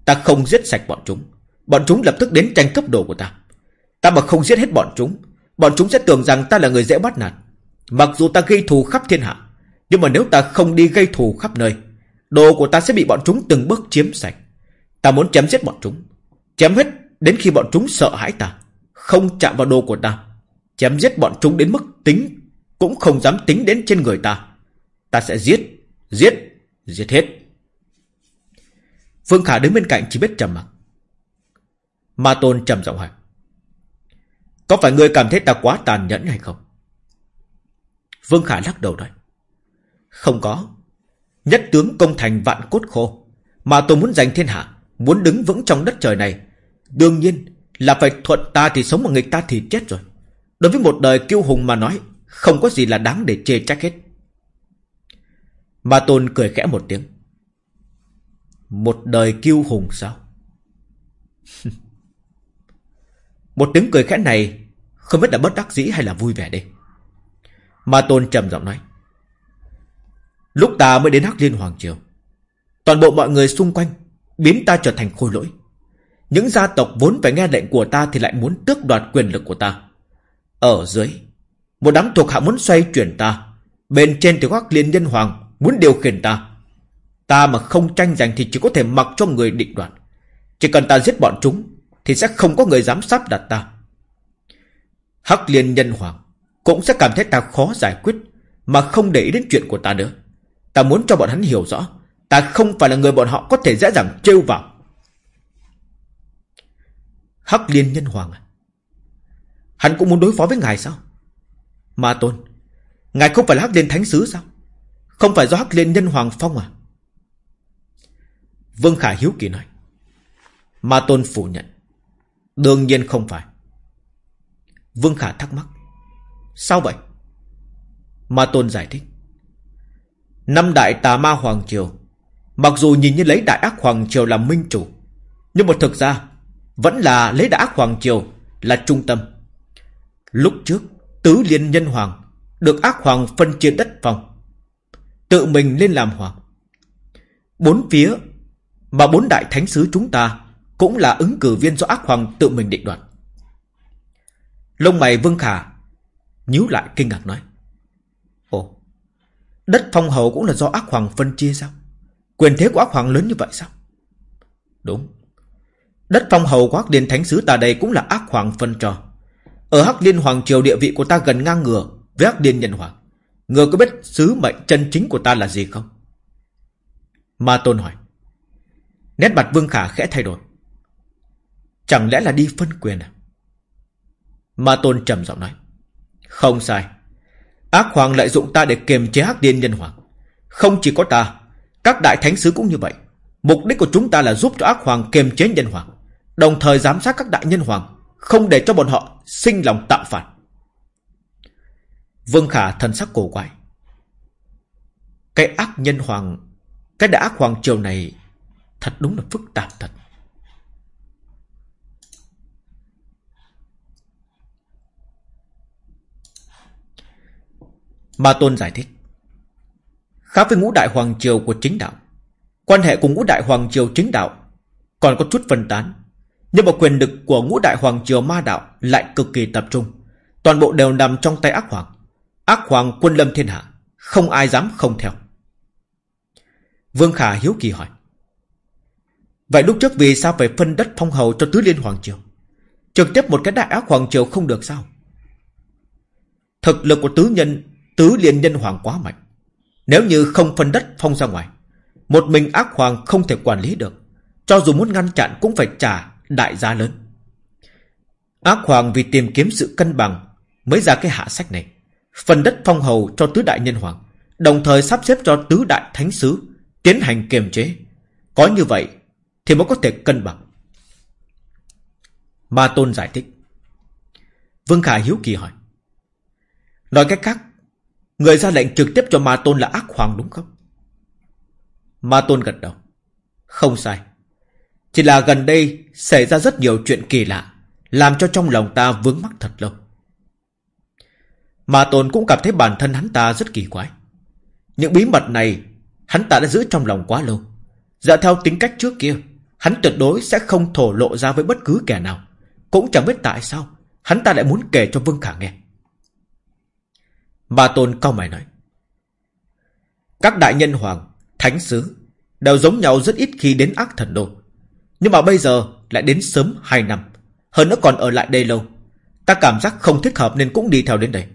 Ta không giết sạch bọn chúng. Bọn chúng lập tức đến tranh cấp đồ của ta. Ta mà không giết hết bọn chúng. Bọn chúng sẽ tưởng rằng ta là người dễ bắt nạt. Mặc dù ta gây thù khắp thiên hạ. Nhưng mà nếu ta không đi gây thù khắp nơi. Đồ của ta sẽ bị bọn chúng từng bước chiếm sạch. Ta muốn chém giết bọn chúng. Chém hết đến khi bọn chúng sợ hãi ta. Không chạm vào đồ của ta. Chém giết bọn chúng đến mức tính, Cũng không dám tính đến trên người ta Ta sẽ giết Giết Giết hết Phương Khả đứng bên cạnh chỉ biết trầm mặc Ma Tôn trầm giọng hỏi có phải ngươi cảm thấy ta quá tàn nhẫn hay không? Vương Khả lắc đầu nói, Không có. Nhất tướng công thành vạn cốt khô, Mà tôi muốn giành thiên hạ, Muốn đứng vững trong đất trời này. Đương nhiên là phải thuận ta thì sống mà nghịch ta thì chết rồi. Đối với một đời kiêu hùng mà nói, Không có gì là đáng để chê trách hết. Ma Tôn cười khẽ một tiếng. Một đời kiêu hùng sao? Một tiếng cười khẽ này Không biết là bất đắc dĩ hay là vui vẻ đây. Ma Tôn trầm giọng nói, Lúc ta mới đến Hắc Liên Hoàng Triều, Toàn bộ mọi người xung quanh Biến ta trở thành khôi lỗi. Những gia tộc vốn phải nghe lệnh của ta Thì lại muốn tước đoạt quyền lực của ta. Ở dưới, Một đám thuộc hạ muốn xoay chuyển ta, Bên trên thì Hắc Liên Nhân Hoàng Muốn điều khiển ta. Ta mà không tranh giành thì chỉ có thể mặc cho người định đoạt. Chỉ cần ta giết bọn chúng thì sẽ không có người dám sắp đặt ta. Hắc liên nhân hoàng Cũng sẽ cảm thấy ta khó giải quyết, Mà không để ý đến chuyện của ta nữa. Ta muốn cho bọn hắn hiểu rõ, Ta không phải là người bọn họ có thể dễ dàng trêu vào. Hắc liên nhân hoàng à Hắn cũng muốn đối phó với ngài sao? Ma tôn, Ngài không phải là Hắc liên thánh sứ sao? Không phải do Hắc liên nhân hoàng phong à? Vương Khả hiếu kỳ nói. Ma tôn phủ nhận. Đương nhiên không phải. Vương Khả thắc mắc. Sao vậy? Ma tôn giải thích. Năm đại tà ma Hoàng Triều, Mặc dù nhìn như lấy đại ác Hoàng Triều làm minh chủ, Nhưng mà thực ra Vẫn là lấy đại ác Hoàng Triều Là trung tâm. Lúc trước, Tứ Liên Nhân Hoàng Được ác Hoàng phân chia đất phòng, Tự mình lên làm Hoàng. Bốn phía Mà bốn đại thánh sứ chúng ta cũng là ứng cử viên do ác Hoàng tự mình định đoạt. Lông mày Vương Khả nhíu lại kinh ngạc nói, Ồ, Đất phong hầu cũng là do ác hoàng phân chia sao? Quyền thế của ác hoàng lớn như vậy sao? Đúng. Đất phong hầu của ác liên thánh sứ ta đây cũng là ác hoàng phân cho. Ở hắc liên hoàng triều địa vị của ta gần ngang ngửa Với ác liên nhân hoàng Ngừa có biết sứ mệnh chân chính của ta là gì không? Ma Tôn hỏi. Nét mặt Vương Khả khẽ thay đổi. Chẳng lẽ là đi phân quyền à? Ma Tôn trầm giọng nói. Không sai. Ác Hoàng lợi dụng ta để kiềm chế hắc điên nhân hoàng. Không chỉ có ta, Các đại thánh sứ cũng như vậy. Mục đích của chúng ta là giúp cho ác hoàng kiềm chế nhân hoàng, Đồng thời giám sát các đại nhân hoàng, Không để cho bọn họ sinh lòng tạo phản. Vương Khả thần sắc cổ quái. Cái ác nhân hoàng, Cái đại ác hoàng triều này Thật đúng là phức tạp thật. Ma Tôn giải thích. Khác với ngũ đại hoàng triều của chính đạo, quan hệ cùng ngũ đại hoàng triều chính đạo còn có chút phân tán. Nhưng mà quyền lực của ngũ đại hoàng triều ma đạo lại cực kỳ tập trung. Toàn bộ đều nằm trong tay ác hoàng. Ác hoàng quân lâm thiên hạ, không ai dám không theo. Vương Khả hiếu kỳ hỏi. Vậy lúc trước vì sao phải phân đất phong hầu cho tứ liên hoàng triều? Trực tiếp một cái đại ác hoàng triều không được sao? Thực lực của tứ nhân Tứ liên nhân hoàng quá mạnh. Nếu như không phân đất phong ra ngoài, Một mình ác hoàng không thể quản lý được, Cho dù muốn ngăn chặn cũng phải trả đại giá lớn. Ác hoàng vì tìm kiếm sự cân bằng Mới ra cái hạ sách này Phần đất phong hầu cho tứ đại nhân hoàng, Đồng thời sắp xếp cho tứ đại thánh sứ Tiến hành kiềm chế. Có như vậy Thì mới có thể cân bằng. Ma Tôn giải thích. Vương Khả hiếu kỳ hỏi. Nói cách khác Người ra lệnh trực tiếp cho Ma Tôn là ác hoàng đúng không? Ma Tôn gật đầu. Không sai. Chỉ là gần đây xảy ra rất nhiều chuyện kỳ lạ, làm cho trong lòng ta vướng mắc thật lâu. Ma Tôn cũng cảm thấy bản thân hắn ta rất kỳ quái. Những bí mật này hắn ta đã giữ trong lòng quá lâu. Dựa theo tính cách trước kia, hắn tuyệt đối sẽ không thổ lộ ra với bất cứ kẻ nào. Cũng chẳng biết tại sao, hắn ta lại muốn kể cho Vương Khả nghe. Ba Tôn cao mày nói. Các đại nhân hoàng, thánh sứ đều giống nhau rất ít khi đến ác thần đô. Nhưng mà bây giờ lại đến sớm 2 năm. Hơn nữa còn ở lại đây lâu. Ta cảm giác không thích hợp nên cũng đi theo đến đây.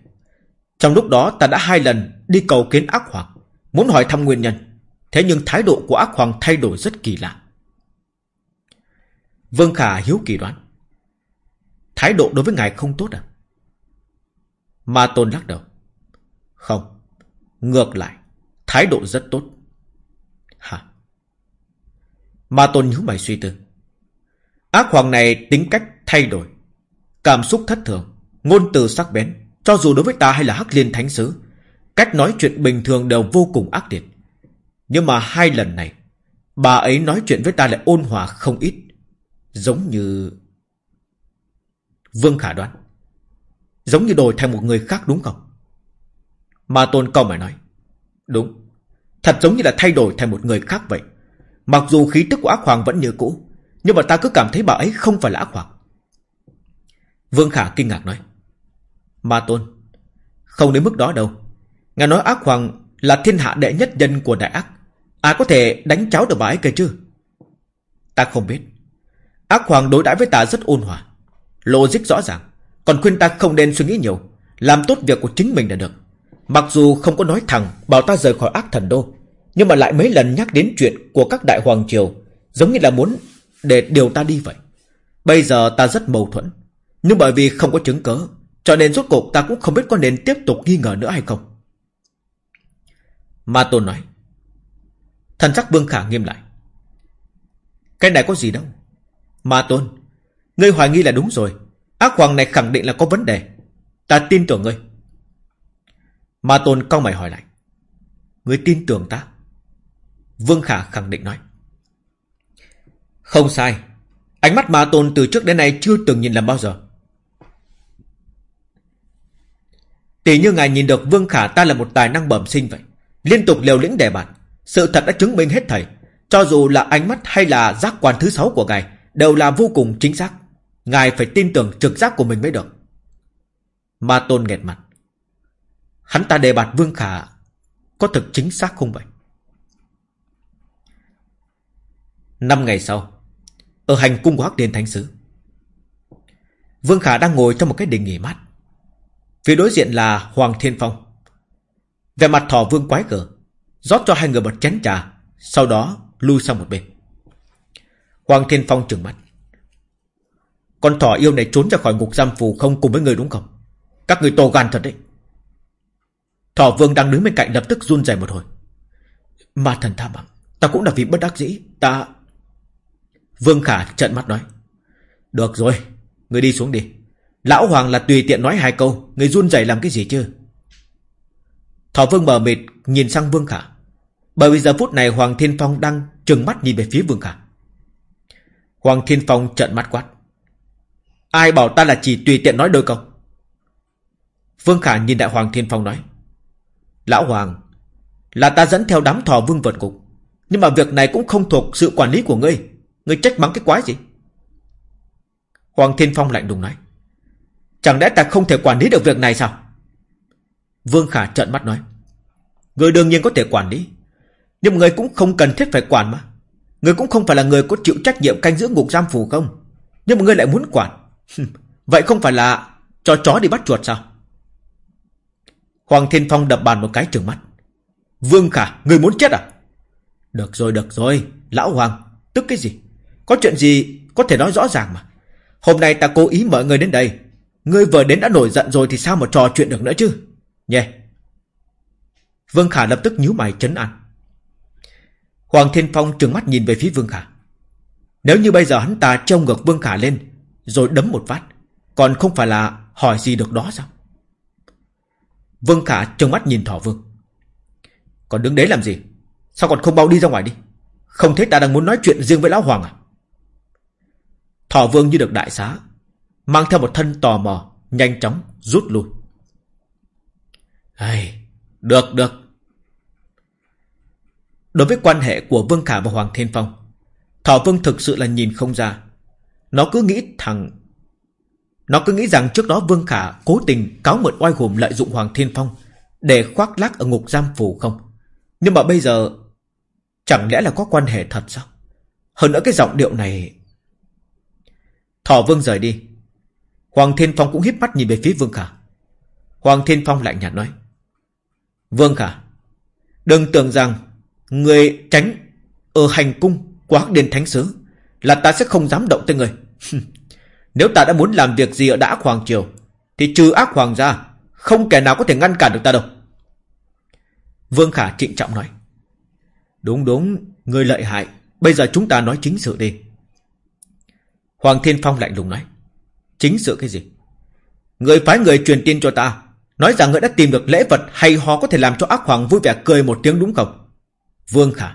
Trong lúc đó ta đã hai lần đi cầu kiến ác hoàng. Muốn hỏi thăm nguyên nhân. Thế nhưng thái độ của ác hoàng thay đổi rất kỳ lạ. Vương Khả hiếu kỳ đoán. Thái độ đối với ngài không tốt à? Ma Tôn lắc đầu. Không. Ngược lại, thái độ rất tốt. Hả? Ma Tôn nhíu mày suy tư. Ác hoàng này tính cách thay đổi. Cảm xúc thất thường. Ngôn từ sắc bén. Cho dù đối với ta hay là Hắc Liên Thánh Sứ. Cách nói chuyện bình thường đều vô cùng ác liệt. Nhưng mà hai lần này. Bà ấy nói chuyện với ta lại ôn hòa không ít. Giống như... Vương Khả đoán. Giống như đổi thành một người khác đúng không? Ma Tôn cao mày nói. Đúng. Thật giống như là thay đổi thành một người khác vậy. Mặc dù khí tức của ác hoàng vẫn như cũ, nhưng mà ta cứ cảm thấy bà ấy không phải là ác hoàng. Vương Khả kinh ngạc nói. Ma Tôn, không đến mức đó đâu. Nghe nói ác hoàng là thiên hạ đệ nhất nhân của đại ác. Ai có thể đánh cháo được bà ấy cơ chứ? Ta không biết. Ác hoàng đối đãi với ta rất ôn hòa. Logic rõ ràng. Còn khuyên ta không nên suy nghĩ nhiều. Làm tốt việc của chính mình là được. Mặc dù không có nói thẳng, bảo ta rời khỏi ác thần đô. Nhưng mà lại mấy lần nhắc đến chuyện của các đại hoàng triều. Giống như là muốn để điều ta đi vậy. Bây giờ ta rất mâu thuẫn. Nhưng bởi vì không có chứng cớ. Cho nên rốt cuộc ta cũng không biết có nên tiếp tục nghi ngờ nữa hay không. Ma Tôn nói. Thần sắc Vương Khả nghiêm lại. Cái này có gì đâu. Ma Tôn. Ngươi hoài nghi là đúng rồi. Ác hoàng này khẳng định là có vấn đề. Ta tin tưởng ngươi. Ma Tôn cau mày hỏi lại. người tin tưởng ta? Vương Khả khẳng định nói. Không sai. Ánh mắt Ma Tôn từ trước đến nay chưa từng nhìn làm bao giờ. Tỷ như ngài nhìn được Vương Khả ta là một tài năng bẩm sinh vậy. Liên tục liều lĩnh đề bạt. Sự thật đã chứng minh hết thầy. Cho dù là ánh mắt hay là giác quan thứ sáu của ngài đều là vô cùng chính xác. Ngài phải tin tưởng trực giác của mình mới được. Ma Tôn nghẹt mặt. Hắn ta đề bạt Vương Khả có thực chính xác không vậy? Năm ngày sau, ở hành cung của Hắc Điền Thánh Sứ, Vương Khả đang ngồi trong một cái đình nghỉ mát. Phía đối diện là Hoàng Thiên Phong. Về mặt thỏ vương quái cờ, rót cho hai người một chén trà, sau đó lui sang một bên. Hoàng Thiên Phong trừng mắt. Con thỏ yêu này trốn ra khỏi ngục giam phù không cùng với người đúng không? Các người to gan thật đấy. Thỏ vương đang đứng bên cạnh lập tức run rẩy một hồi. Ma thần tha bằng, ta cũng là vì bất đắc dĩ, ta... Vương Khả trợn mắt nói. Được rồi, người đi xuống đi. Lão Hoàng là tùy tiện nói hai câu, người run rẩy làm cái gì chứ? Thỏ vương mờ mịt nhìn sang Vương Khả. Bởi vì giờ phút này Hoàng Thiên Phong đang trừng mắt nhìn về phía Vương Khả. Hoàng Thiên Phong trợn mắt quát. Ai bảo ta là chỉ tùy tiện nói đôi câu? Vương Khả nhìn đại Hoàng Thiên Phong nói. Lão Hoàng, là ta dẫn theo đám thò vương vượt cục. Nhưng mà việc này cũng không thuộc sự quản lý của ngươi. Ngươi trách mắng cái quái gì? Hoàng Thiên Phong lạnh đùng nói. Chẳng lẽ ta không thể quản lý được việc này sao? Vương Khả trợn mắt nói. ngươi đương nhiên có thể quản lý. Nhưng ngươi cũng không cần thiết phải quản mà. ngươi cũng không phải là người có chịu trách nhiệm canh giữ ngục giam phủ không. Nhưng mà ngươi lại muốn quản. Vậy không phải là cho chó đi bắt chuột sao? Hoàng Thiên Phong đập bàn một cái trừng mắt. Vương Khả, người muốn chết à? Được rồi, được rồi. Lão Hoàng, tức cái gì? Có chuyện gì có thể nói rõ ràng mà. Hôm nay ta cố ý mời người đến đây. Ngươi vừa đến đã nổi giận rồi thì sao mà trò chuyện được nữa chứ? Nhé. Vương Khả lập tức nhíu mày chấn an. Hoàng Thiên Phong trừng mắt nhìn về phía Vương Khả. Nếu như bây giờ hắn ta trông ngược Vương Khả lên rồi đấm một phát, còn không phải là hỏi gì được đó sao? Vương Khả trừng mắt nhìn Thỏ Vương. Còn đứng đấy làm gì? Sao còn không bao đi ra ngoài đi? Không thấy ta đang muốn nói chuyện riêng với Lão Hoàng à? Thỏ Vương như được đại xá, mang theo một thân tò mò, nhanh chóng rút lui. Ai, được, được. Đối với quan hệ của Vương Khả và Hoàng Thiên Phong, Thỏ Vương thực sự là nhìn không ra. Nó cứ nghĩ thằng... Nó cứ nghĩ rằng trước đó Vương Khả cố tình cáo mượn oai hùng lợi dụng Hoàng Thiên Phong để khoác lác ở ngục giam phủ không. Nhưng mà bây giờ chẳng lẽ là có quan hệ thật sao? Hơn nữa cái giọng điệu này... Thỏ Vương rời đi. Hoàng Thiên Phong cũng híp mắt nhìn về phía Vương Khả. Hoàng Thiên Phong lạnh nhạt nói. Vương Khả, đừng tưởng rằng người tránh ở hành cung quá đền Thánh Sứ là ta sẽ không dám động tới người. Nếu ta đã muốn làm việc gì ở đã Hoàng Triều, thì trừ ác hoàng ra, không kẻ nào có thể ngăn cản được ta đâu. Vương Khả trịnh trọng nói. Đúng đúng, người lợi hại. Bây giờ chúng ta nói chính sự đi. Hoàng Thiên Phong lạnh lùng nói. Chính sự cái gì? Người phái người truyền tin cho ta. Nói rằng người đã tìm được lễ vật hay ho có thể làm cho ác hoàng vui vẻ cười một tiếng đúng không? Vương Khả.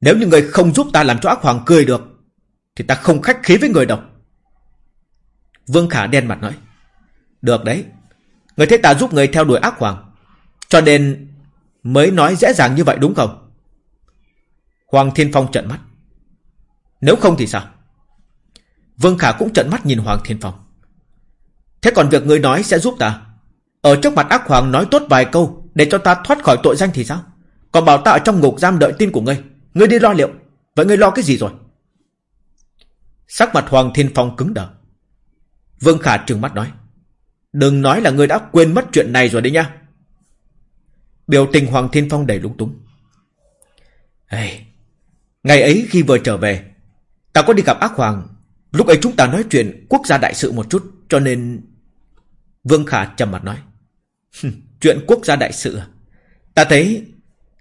Nếu như người không giúp ta làm cho ác hoàng cười được Thì ta không khách khí với người đâu Vương Khả đen mặt nói, Được đấy, Người thấy ta giúp người theo đuổi ác hoàng, Cho nên mới nói dễ dàng như vậy đúng không? Hoàng Thiên Phong trận mắt. Nếu không thì sao? Vương Khả cũng trận mắt nhìn Hoàng Thiên Phong. Thế còn việc người nói sẽ giúp ta? Ở trước mặt ác hoàng nói tốt vài câu Để cho ta thoát khỏi tội danh thì sao? Còn bảo ta ở trong ngục giam đợi tin của ngươi Ngươi đi lo liệu, Vậy ngươi lo cái gì rồi? Sắc mặt Hoàng Thiên Phong cứng đờ. Vương Khả trừng mắt nói. Đừng nói là ngươi đã quên mất chuyện này rồi đấy nha Biểu tình Hoàng Thiên Phong đầy lúng túng. Hey, Ngày ấy khi vừa trở về Ta có đi gặp ác hoàng. Lúc ấy chúng ta nói chuyện quốc gia đại sự một chút Cho nên Vương Khả trầm mặt nói. Chuyện quốc gia đại sự à? Ta thấy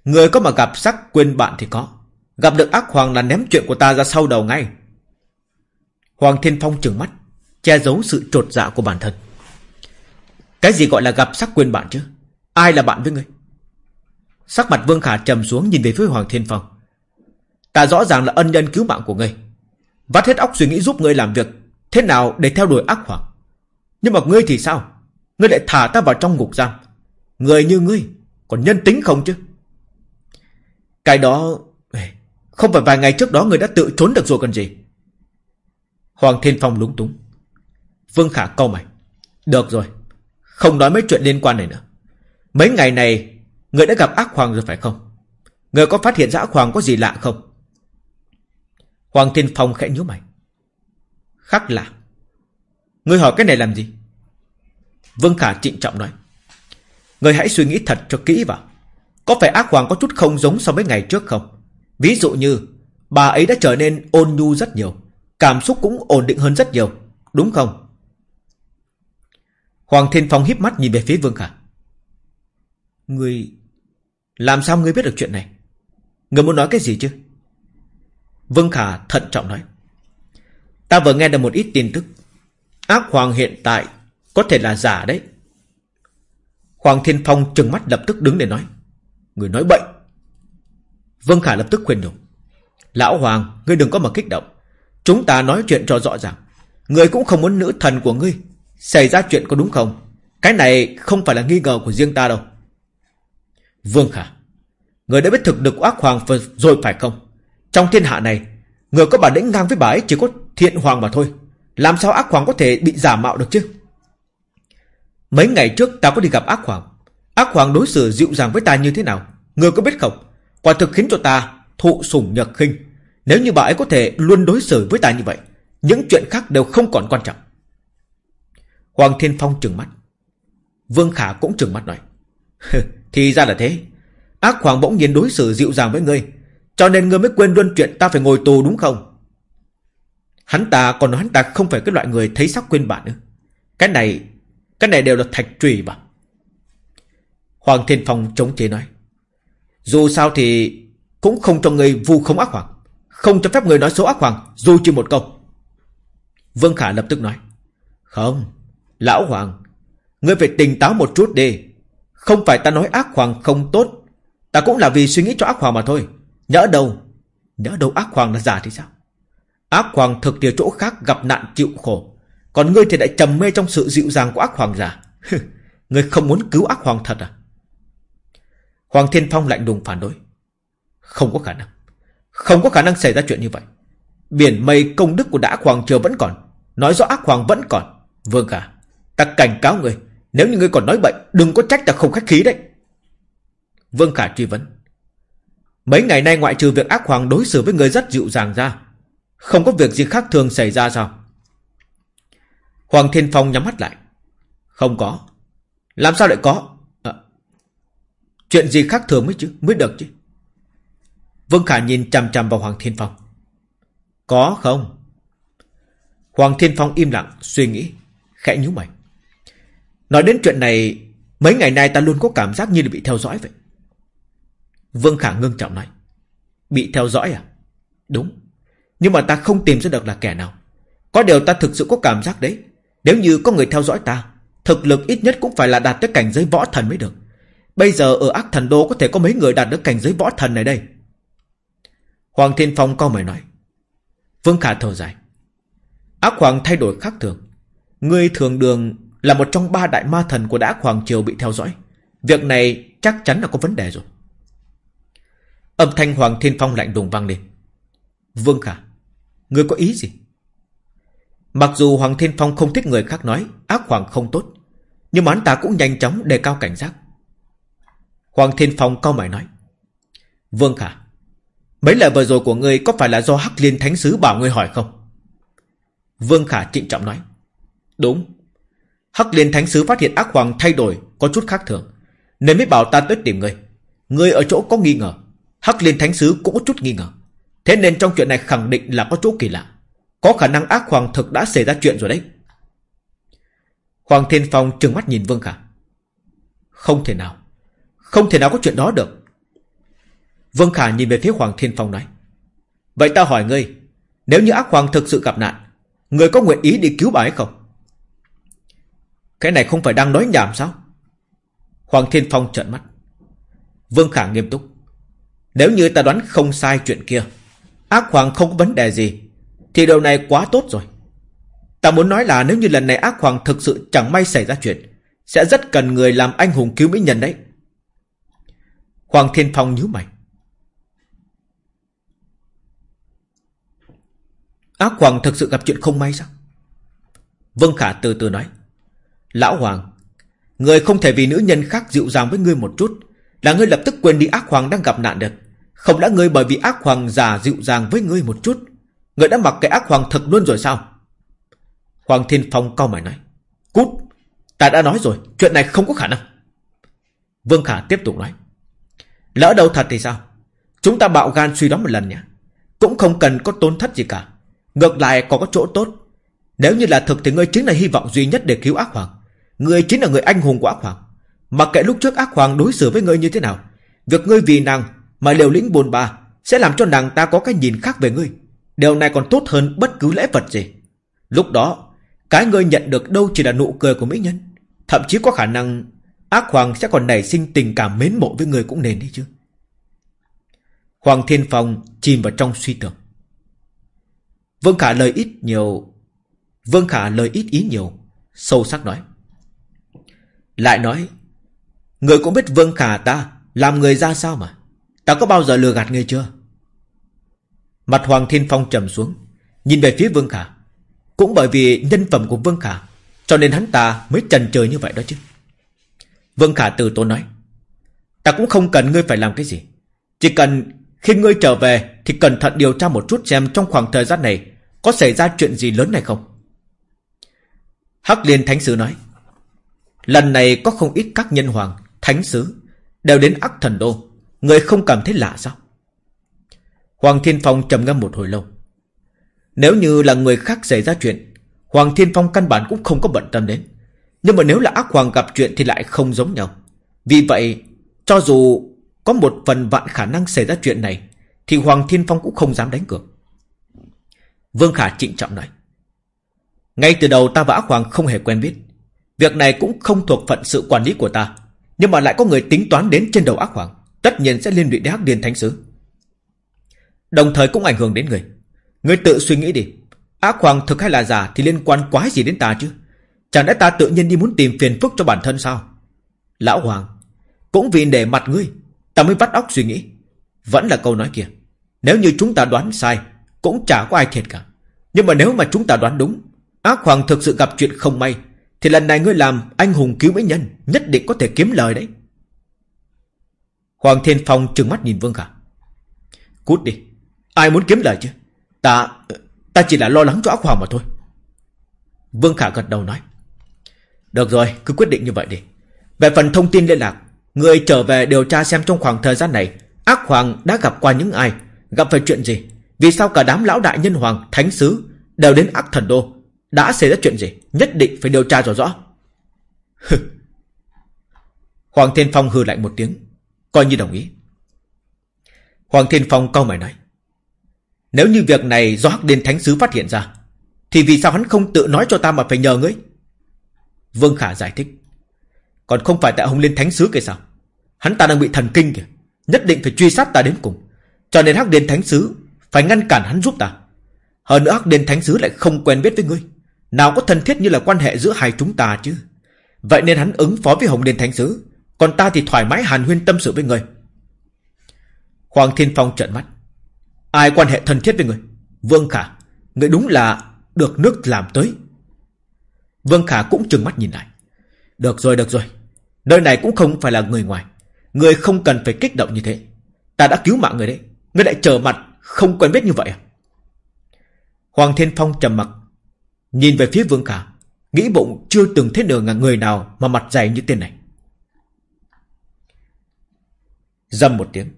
Người có mà gặp sắc quên bạn thì có. Gặp được ác hoàng là ném chuyện của ta ra sau đầu ngay. Hoàng Thiên Phong trừng mắt. Che giấu sự trột dạ của bản thân. Cái gì gọi là gặp sắc quên bạn chứ? Ai là bạn với ngươi? Sắc mặt Vương Khả trầm xuống nhìn về phía Hoàng Thiên Phong. Ta rõ ràng là ân nhân cứu mạng của ngươi. Vắt hết óc suy nghĩ giúp ngươi làm việc. Thế nào để theo đuổi ác hoàng? Nhưng mà ngươi thì sao? Ngươi lại thả ta vào trong ngục giam. Người như ngươi Còn nhân tính không chứ? Cái đó Không phải vài ngày trước đó ngươi đã tự trốn được rồi còn gì. Hoàng Thiên Phong lúng túng. Vương Khả câu mày. Được rồi, Không nói mấy chuyện liên quan này nữa. Mấy ngày này, Người đã gặp ác hoàng rồi phải không? Người có phát hiện ra ác hoàng có gì lạ không? Hoàng Thiên Phong khẽ nhíu mày. Khác lạ. Người hỏi cái này làm gì? Vương Khả trịnh trọng nói. Người hãy suy nghĩ thật cho kỹ vào. Có phải ác hoàng có chút không giống so với ngày trước không? Ví dụ như, Bà ấy đã trở nên ôn nhu rất nhiều. Cảm xúc cũng ổn định hơn rất nhiều. Đúng không? Hoàng Thiên Phong híp mắt nhìn về phía Vương Khả Người, Làm sao ngươi biết được chuyện này? Người muốn nói cái gì chứ? Vương Khả thận trọng nói. Ta vừa nghe được một ít tin tức. Ác Hoàng hiện tại Có thể là giả đấy. Hoàng Thiên Phong trừng mắt lập tức đứng để nói. Người nói bậy. Vương Khả lập tức khuyên nhủ. Lão Hoàng, Ngươi đừng có mà kích động. Chúng ta nói chuyện cho rõ ràng. Ngươi cũng không muốn nữ thần của ngươi Xảy ra chuyện có đúng không? Cái này không phải là nghi ngờ của riêng ta đâu. Vương Khả, Người đã biết thực lực của ác hoàng rồi phải không? Trong thiên hạ này, Người có bản lĩnh ngang với bà ấy chỉ có thiện hoàng mà thôi. Làm sao ác hoàng có thể bị giả mạo được chứ? Mấy ngày trước ta có đi gặp ác hoàng. Ác hoàng đối xử dịu dàng với ta như thế nào? Người có biết không? Quả thực khiến cho ta thụ sủng nhật khinh. Nếu như bà ấy có thể luôn đối xử với ta như vậy, Những chuyện khác đều không còn quan trọng. Hoàng Thiên Phong trừng mắt. Vương Khả cũng trừng mắt nói Thì ra là thế. Ác hoàng bỗng nhiên đối xử dịu dàng với ngươi, Cho nên ngươi mới quên luôn chuyện ta phải ngồi tù đúng không? Hắn ta, còn nói hắn ta không phải cái loại người thấy sắc quên bạn nữa. Cái này Cái này đều là thạch trùy mà. Hoàng Thiên Phong chống chế nói, Dù sao thì Cũng không cho người vu không ác hoàng, Không cho phép người nói xấu ác hoàng, Dù chỉ một câu. Vương Khả lập tức nói, Không Lão Hoàng, Ngươi phải tỉnh táo một chút đi. Không phải ta nói ác hoàng không tốt, Ta cũng là vì suy nghĩ cho ác hoàng mà thôi. Nhỡ đâu Nhỡ đâu ác hoàng là giả thì sao? Ác hoàng thực thì chỗ khác gặp nạn chịu khổ, Còn ngươi thì lại trầm mê trong sự dịu dàng của ác hoàng giả. Ngươi không muốn cứu ác hoàng thật à? Hoàng Thiên Phong lạnh lùng phản đối. Không có khả năng, Không có khả năng xảy ra chuyện như vậy. Biển mây công đức của đã hoàng triều vẫn còn, Nói rõ ác hoàng vẫn còn. Vương cả Ta cảnh cáo người Nếu như ngươi còn nói bệnh Đừng có trách ta không khách khí đấy. Vương Khả truy vấn. Mấy ngày nay ngoại trừ việc ác hoàng đối xử với người rất dịu dàng ra Không có việc gì khác thường xảy ra sao? Hoàng Thiên Phong nhắm mắt lại. Không có. Làm sao lại có? À, Chuyện gì khác thường mới chứ Mới được chứ? Vương Khả nhìn chằm chằm vào Hoàng Thiên Phong. Có không? Hoàng Thiên Phong im lặng suy nghĩ Khẽ nhíu mày. Nói đến chuyện này Mấy ngày nay ta luôn có cảm giác như là bị theo dõi vậy Vương Khả ngưng trọng nói Bị theo dõi à? Đúng. Nhưng mà ta không tìm ra được là kẻ nào. Có điều ta thực sự có cảm giác đấy. Nếu như có người theo dõi ta, thực lực ít nhất cũng phải là đạt tới cảnh giới võ thần mới được. Bây giờ ở ác thần đô có thể có mấy người đạt được cảnh giới võ thần này đây. Hoàng Thiên Phong co mày nói. Vương Khả thở dài. Ác Hoàng thay đổi khác thường. Ngươi thường đường là một trong ba đại ma thần của đã Hoàng Triều bị theo dõi. Việc này chắc chắn là có vấn đề rồi. Âm thanh Hoàng Thiên Phong lạnh đùng vang lên. Vương Khả, ngươi có ý gì? Mặc dù Hoàng Thiên Phong không thích người khác nói ác hoàng không tốt, nhưng mà hắn ta cũng nhanh chóng đề cao cảnh giác. Hoàng Thiên Phong cao mày nói. Vương Khả, mấy lời vừa rồi của ngươi có phải là do Hắc Liên Thánh Sứ bảo ngươi hỏi không? Vương Khả trịnh trọng nói. Đúng. Hắc Liên Thánh Sứ phát hiện ác hoàng thay đổi có chút khác thường, nên mới bảo ta tới tìm ngươi. Ngươi ở chỗ có nghi ngờ, Hắc Liên Thánh Sứ cũng có chút nghi ngờ. Thế nên trong chuyện này khẳng định là có chỗ kỳ lạ. Có khả năng ác hoàng thực đã xảy ra chuyện rồi đấy. Hoàng Thiên Phong trừng mắt nhìn Vương Khả. Không thể nào. Không thể nào có chuyện đó được. Vương Khả nhìn về phía Hoàng Thiên Phong nói. Vậy ta hỏi ngươi, nếu như ác hoàng thực sự gặp nạn, ngươi có nguyện ý đi cứu bà ấy không? Cái này không phải đang nói nhảm sao? Hoàng Thiên Phong trợn mắt. Vương Khả nghiêm túc. Nếu như ta đoán không sai chuyện kia, ác hoàng không có vấn đề gì, thì điều này quá tốt rồi. Ta muốn nói là nếu như lần này ác hoàng thực sự chẳng may xảy ra chuyện, sẽ rất cần người làm anh hùng cứu mỹ nhân đấy. Hoàng Thiên Phong nhíu mày. Ác hoàng thực sự gặp chuyện không may sao? Vương Khả từ từ nói. Lão Hoàng, người không thể vì nữ nhân khác dịu dàng với ngươi một chút, là ngươi lập tức quên đi ác hoàng đang gặp nạn được. Không đã ngươi bởi vì ác hoàng già dịu dàng với ngươi một chút, ngươi đã mặc cái ác hoàng thật luôn rồi sao? Hoàng Thiên Phong cao mày nói. Cút, ta đã nói rồi, chuyện này không có khả năng. Vương Khả tiếp tục nói. Lỡ đâu thật thì sao? Chúng ta bạo gan suy đoán một lần nhé. Cũng không cần có tốn thất gì cả. Ngược lại còn có chỗ tốt. Nếu như là thực thì ngươi chính là hy vọng duy nhất để cứu ác hoàng. Ngươi chính là người anh hùng của ác hoàng. Mặc kệ lúc trước ác hoàng đối xử với ngươi như thế nào. Việc ngươi vì nàng mà liều lĩnh bồn bà sẽ làm cho nàng ta có cái nhìn khác về ngươi. Điều này còn tốt hơn bất cứ lễ vật gì. Lúc đó, cái ngươi nhận được đâu chỉ là nụ cười của mỹ nhân. Thậm chí có khả năng ác hoàng sẽ còn nảy sinh tình cảm mến mộ với người cũng nên đấy chứ. Hoàng Thiên Phong chìm vào trong suy tưởng. Vương Khả lời ít nhiều... Vương Khả lời ít ý nhiều, sâu sắc nói. Lại nói, người cũng biết Vương Khả ta làm người ra sao mà. Ta có bao giờ lừa gạt người chưa? Mặt Hoàng Thiên Phong trầm xuống, nhìn về phía Vương Khả. Cũng bởi vì nhân phẩm của Vương Khả, cho nên hắn ta mới trần trời như vậy đó chứ. Vương Khả từ tốn nói. Ta cũng không cần ngươi phải làm cái gì. Chỉ cần khi ngươi trở về thì cẩn thận điều tra một chút xem trong khoảng thời gian này có xảy ra chuyện gì lớn này không. Hắc Liên Thánh Sứ nói. Lần này có không ít các nhân hoàng, thánh sứ đều đến ác thần đô. Người không cảm thấy lạ sao? Hoàng Thiên Phong trầm ngâm một hồi lâu. Nếu như là người khác xảy ra chuyện, Hoàng Thiên Phong căn bản cũng không có bận tâm đến. Nhưng mà nếu là ác hoàng gặp chuyện thì lại không giống nhau. Vì vậy, cho dù có một phần vạn khả năng xảy ra chuyện này, thì Hoàng Thiên Phong cũng không dám đánh cược. Vương Khả trịnh trọng nói. Ngay từ đầu ta và ác hoàng không hề quen biết. Việc này cũng không thuộc phận sự quản lý của ta. Nhưng mà lại có người tính toán đến trên đầu ác hoàng. Tất nhiên sẽ liên lụy đến Hắc điên Thánh Sứ. Đồng thời cũng ảnh hưởng đến người. Người tự suy nghĩ đi. Ác hoàng thực hay là giả thì liên quan quái gì đến ta chứ? Chẳng lẽ ta tự nhiên đi muốn tìm phiền phức cho bản thân sao? Lão Hoàng, cũng vì để mặt ngươi, ta mới vắt óc suy nghĩ. Vẫn là câu nói kia. Nếu như chúng ta đoán sai, cũng chả có ai thiệt cả. Nhưng mà nếu mà chúng ta đoán đúng, ác hoàng thực sự gặp chuyện không may, thì lần này ngươi làm anh hùng cứu mỹ nhân, nhất định có thể kiếm lời đấy. Hoàng Thiên Phong trừng mắt nhìn Vương Khả. Cút đi, ai muốn kiếm lời chứ? Ta, ta chỉ là lo lắng cho ác hoàng mà thôi. Vương Khả gật đầu nói. Được rồi, cứ quyết định như vậy đi. Về phần thông tin liên lạc, người trở về điều tra xem trong khoảng thời gian này, ác hoàng đã gặp qua những ai, gặp phải chuyện gì, vì sao cả đám lão đại nhân hoàng, thánh sứ đều đến ác thần đô, đã xảy ra chuyện gì, nhất định phải điều tra rõ rõ. Hoàng Thiên Phong hừ lạnh một tiếng, coi như đồng ý. Hoàng Thiên Phong cau mày nói. Nếu như việc này do Hắc Điên Thánh Sứ phát hiện ra, thì vì sao hắn không tự nói cho ta mà phải nhờ ngươi? Vương Khả giải thích. Còn không phải tại Hồng Liên Thánh Sứ kìa sao? Hắn ta đang bị thần kinh kìa. Nhất định phải truy sát ta đến cùng. Cho nên Hắc Điên Thánh Sứ phải ngăn cản hắn giúp ta. Hơn nữa Hắc Điên Thánh Sứ lại không quen biết với ngươi. Nào có thân thiết như là quan hệ giữa hai chúng ta chứ. Vậy nên hắn ứng phó với Hồng Liên Thánh Sứ. Còn ta thì thoải mái hàn huyên tâm sự với người Hoàng Thiên Phong trợn mắt. Ai quan hệ thân thiết với người? Vương Khả, người đúng là được nước làm tới. Vương Khả cũng trừng mắt nhìn lại. Được rồi, được rồi. Nơi này cũng không phải là người ngoài. Người không cần phải kích động như thế. Ta đã cứu mạng người đấy. Người lại trở mặt, không quen biết như vậy à? Hoàng Thiên Phong trầm mặc. Nhìn về phía Vương Khả. Nghĩ bụng chưa từng thấy được người nào mà mặt dày như tên này. Dâm một tiếng.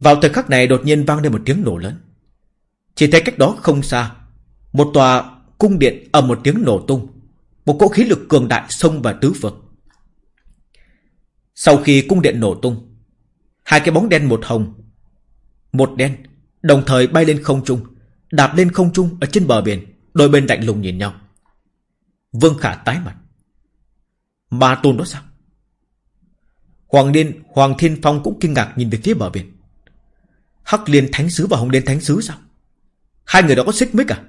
Vào thời khắc này đột nhiên vang lên một tiếng nổ lớn. Chỉ thấy cách đó không xa, một tòa cung điện ầm một tiếng nổ tung, một cỗ khí lực cường đại xông vào tứ vực Sau khi cung điện nổ tung, hai cái bóng đen một hồng, một đen, đồng thời bay lên không trung, đạp lên không trung ở trên bờ biển, đôi bên lạnh lùng nhìn nhau. Vương Khả tái mặt. Ma tôn đó sao? Hoàng Liên Hoàng Thiên Phong cũng kinh ngạc nhìn về phía bờ biển. Hắc Liên Thánh Sứ và Hồng Liên Thánh Sứ sao? Hai người đó có xích mích à?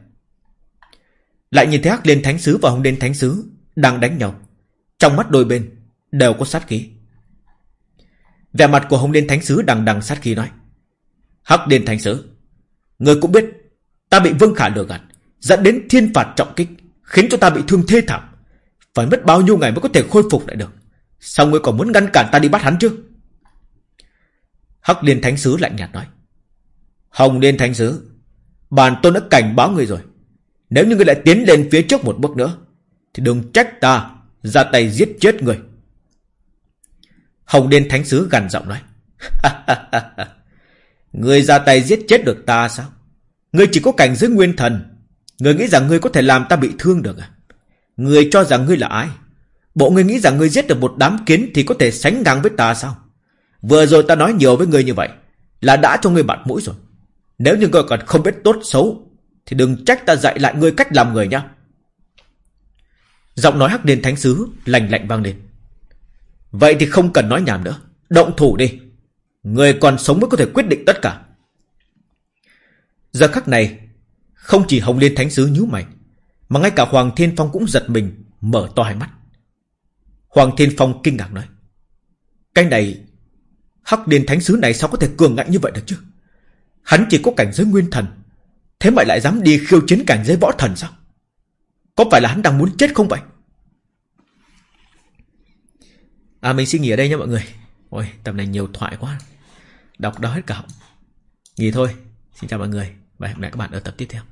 Lại nhìn thấy Hắc Liên Thánh Sứ và Hồng Liên Thánh Sứ đang đánh nhau. Trong mắt đôi bên đều có sát khí. Vẻ mặt của Hồng Liên Thánh Sứ đằng đằng sát khí nói. Hắc Liên Thánh Sứ, người cũng biết ta bị Vương Khả lừa gạt, dẫn đến thiên phạt trọng kích, khiến cho ta bị thương thê thảm. Phải mất bao nhiêu ngày mới có thể khôi phục lại được. Sao ngươi còn muốn ngăn cản ta đi bắt hắn chứ? Hắc Liên Thánh Sứ lạnh nhạt nói. Hồng Liên Thánh Sứ, bản tôn đã cảnh báo ngươi rồi. Nếu như ngươi lại tiến lên phía trước một bước nữa, thì đừng trách ta ra tay giết chết người. Hồng Liên Thánh Sứ gằn giọng nói. người ra tay giết chết được ta sao? Người chỉ có cảnh giới nguyên thần. Người nghĩ rằng người có thể làm ta bị thương được à? Người cho rằng ngươi là ai? Bộ người nghĩ rằng ngươi giết được một đám kiến thì có thể sánh ngang với ta sao? Vừa rồi ta nói nhiều với ngươi như vậy là đã cho ngươi mặt mũi rồi. Nếu như ngươi còn không biết tốt xấu thì đừng trách ta dạy lại ngươi cách làm người nhá. Giọng nói hắc đền thánh sứ lành lạnh vang lên. Vậy thì không cần nói nhảm nữa. Động thủ đi. Người còn sống mới có thể quyết định tất cả. Giờ khắc này, không chỉ Hồng Liên Thánh Sứ nhíu mày, mà ngay cả Hoàng Thiên Phong cũng giật mình, mở to hai mắt. Hoàng Thiên Phong kinh ngạc nói. Cái này, Hắc Liên Thánh Sứ này sao có thể cường ngạnh như vậy được chứ? Hắn chỉ có cảnh giới nguyên thần, thế mà lại dám đi khiêu chiến cảnh giới võ thần sao? Có phải là hắn đang muốn chết không vậy? À mình xin nghỉ ở đây nha mọi người. Ôi, tập này nhiều thoại quá. Đọc đó hết cả Nghỉ thôi. Xin chào mọi người và hẹn gặp lại các bạn ở tập tiếp theo.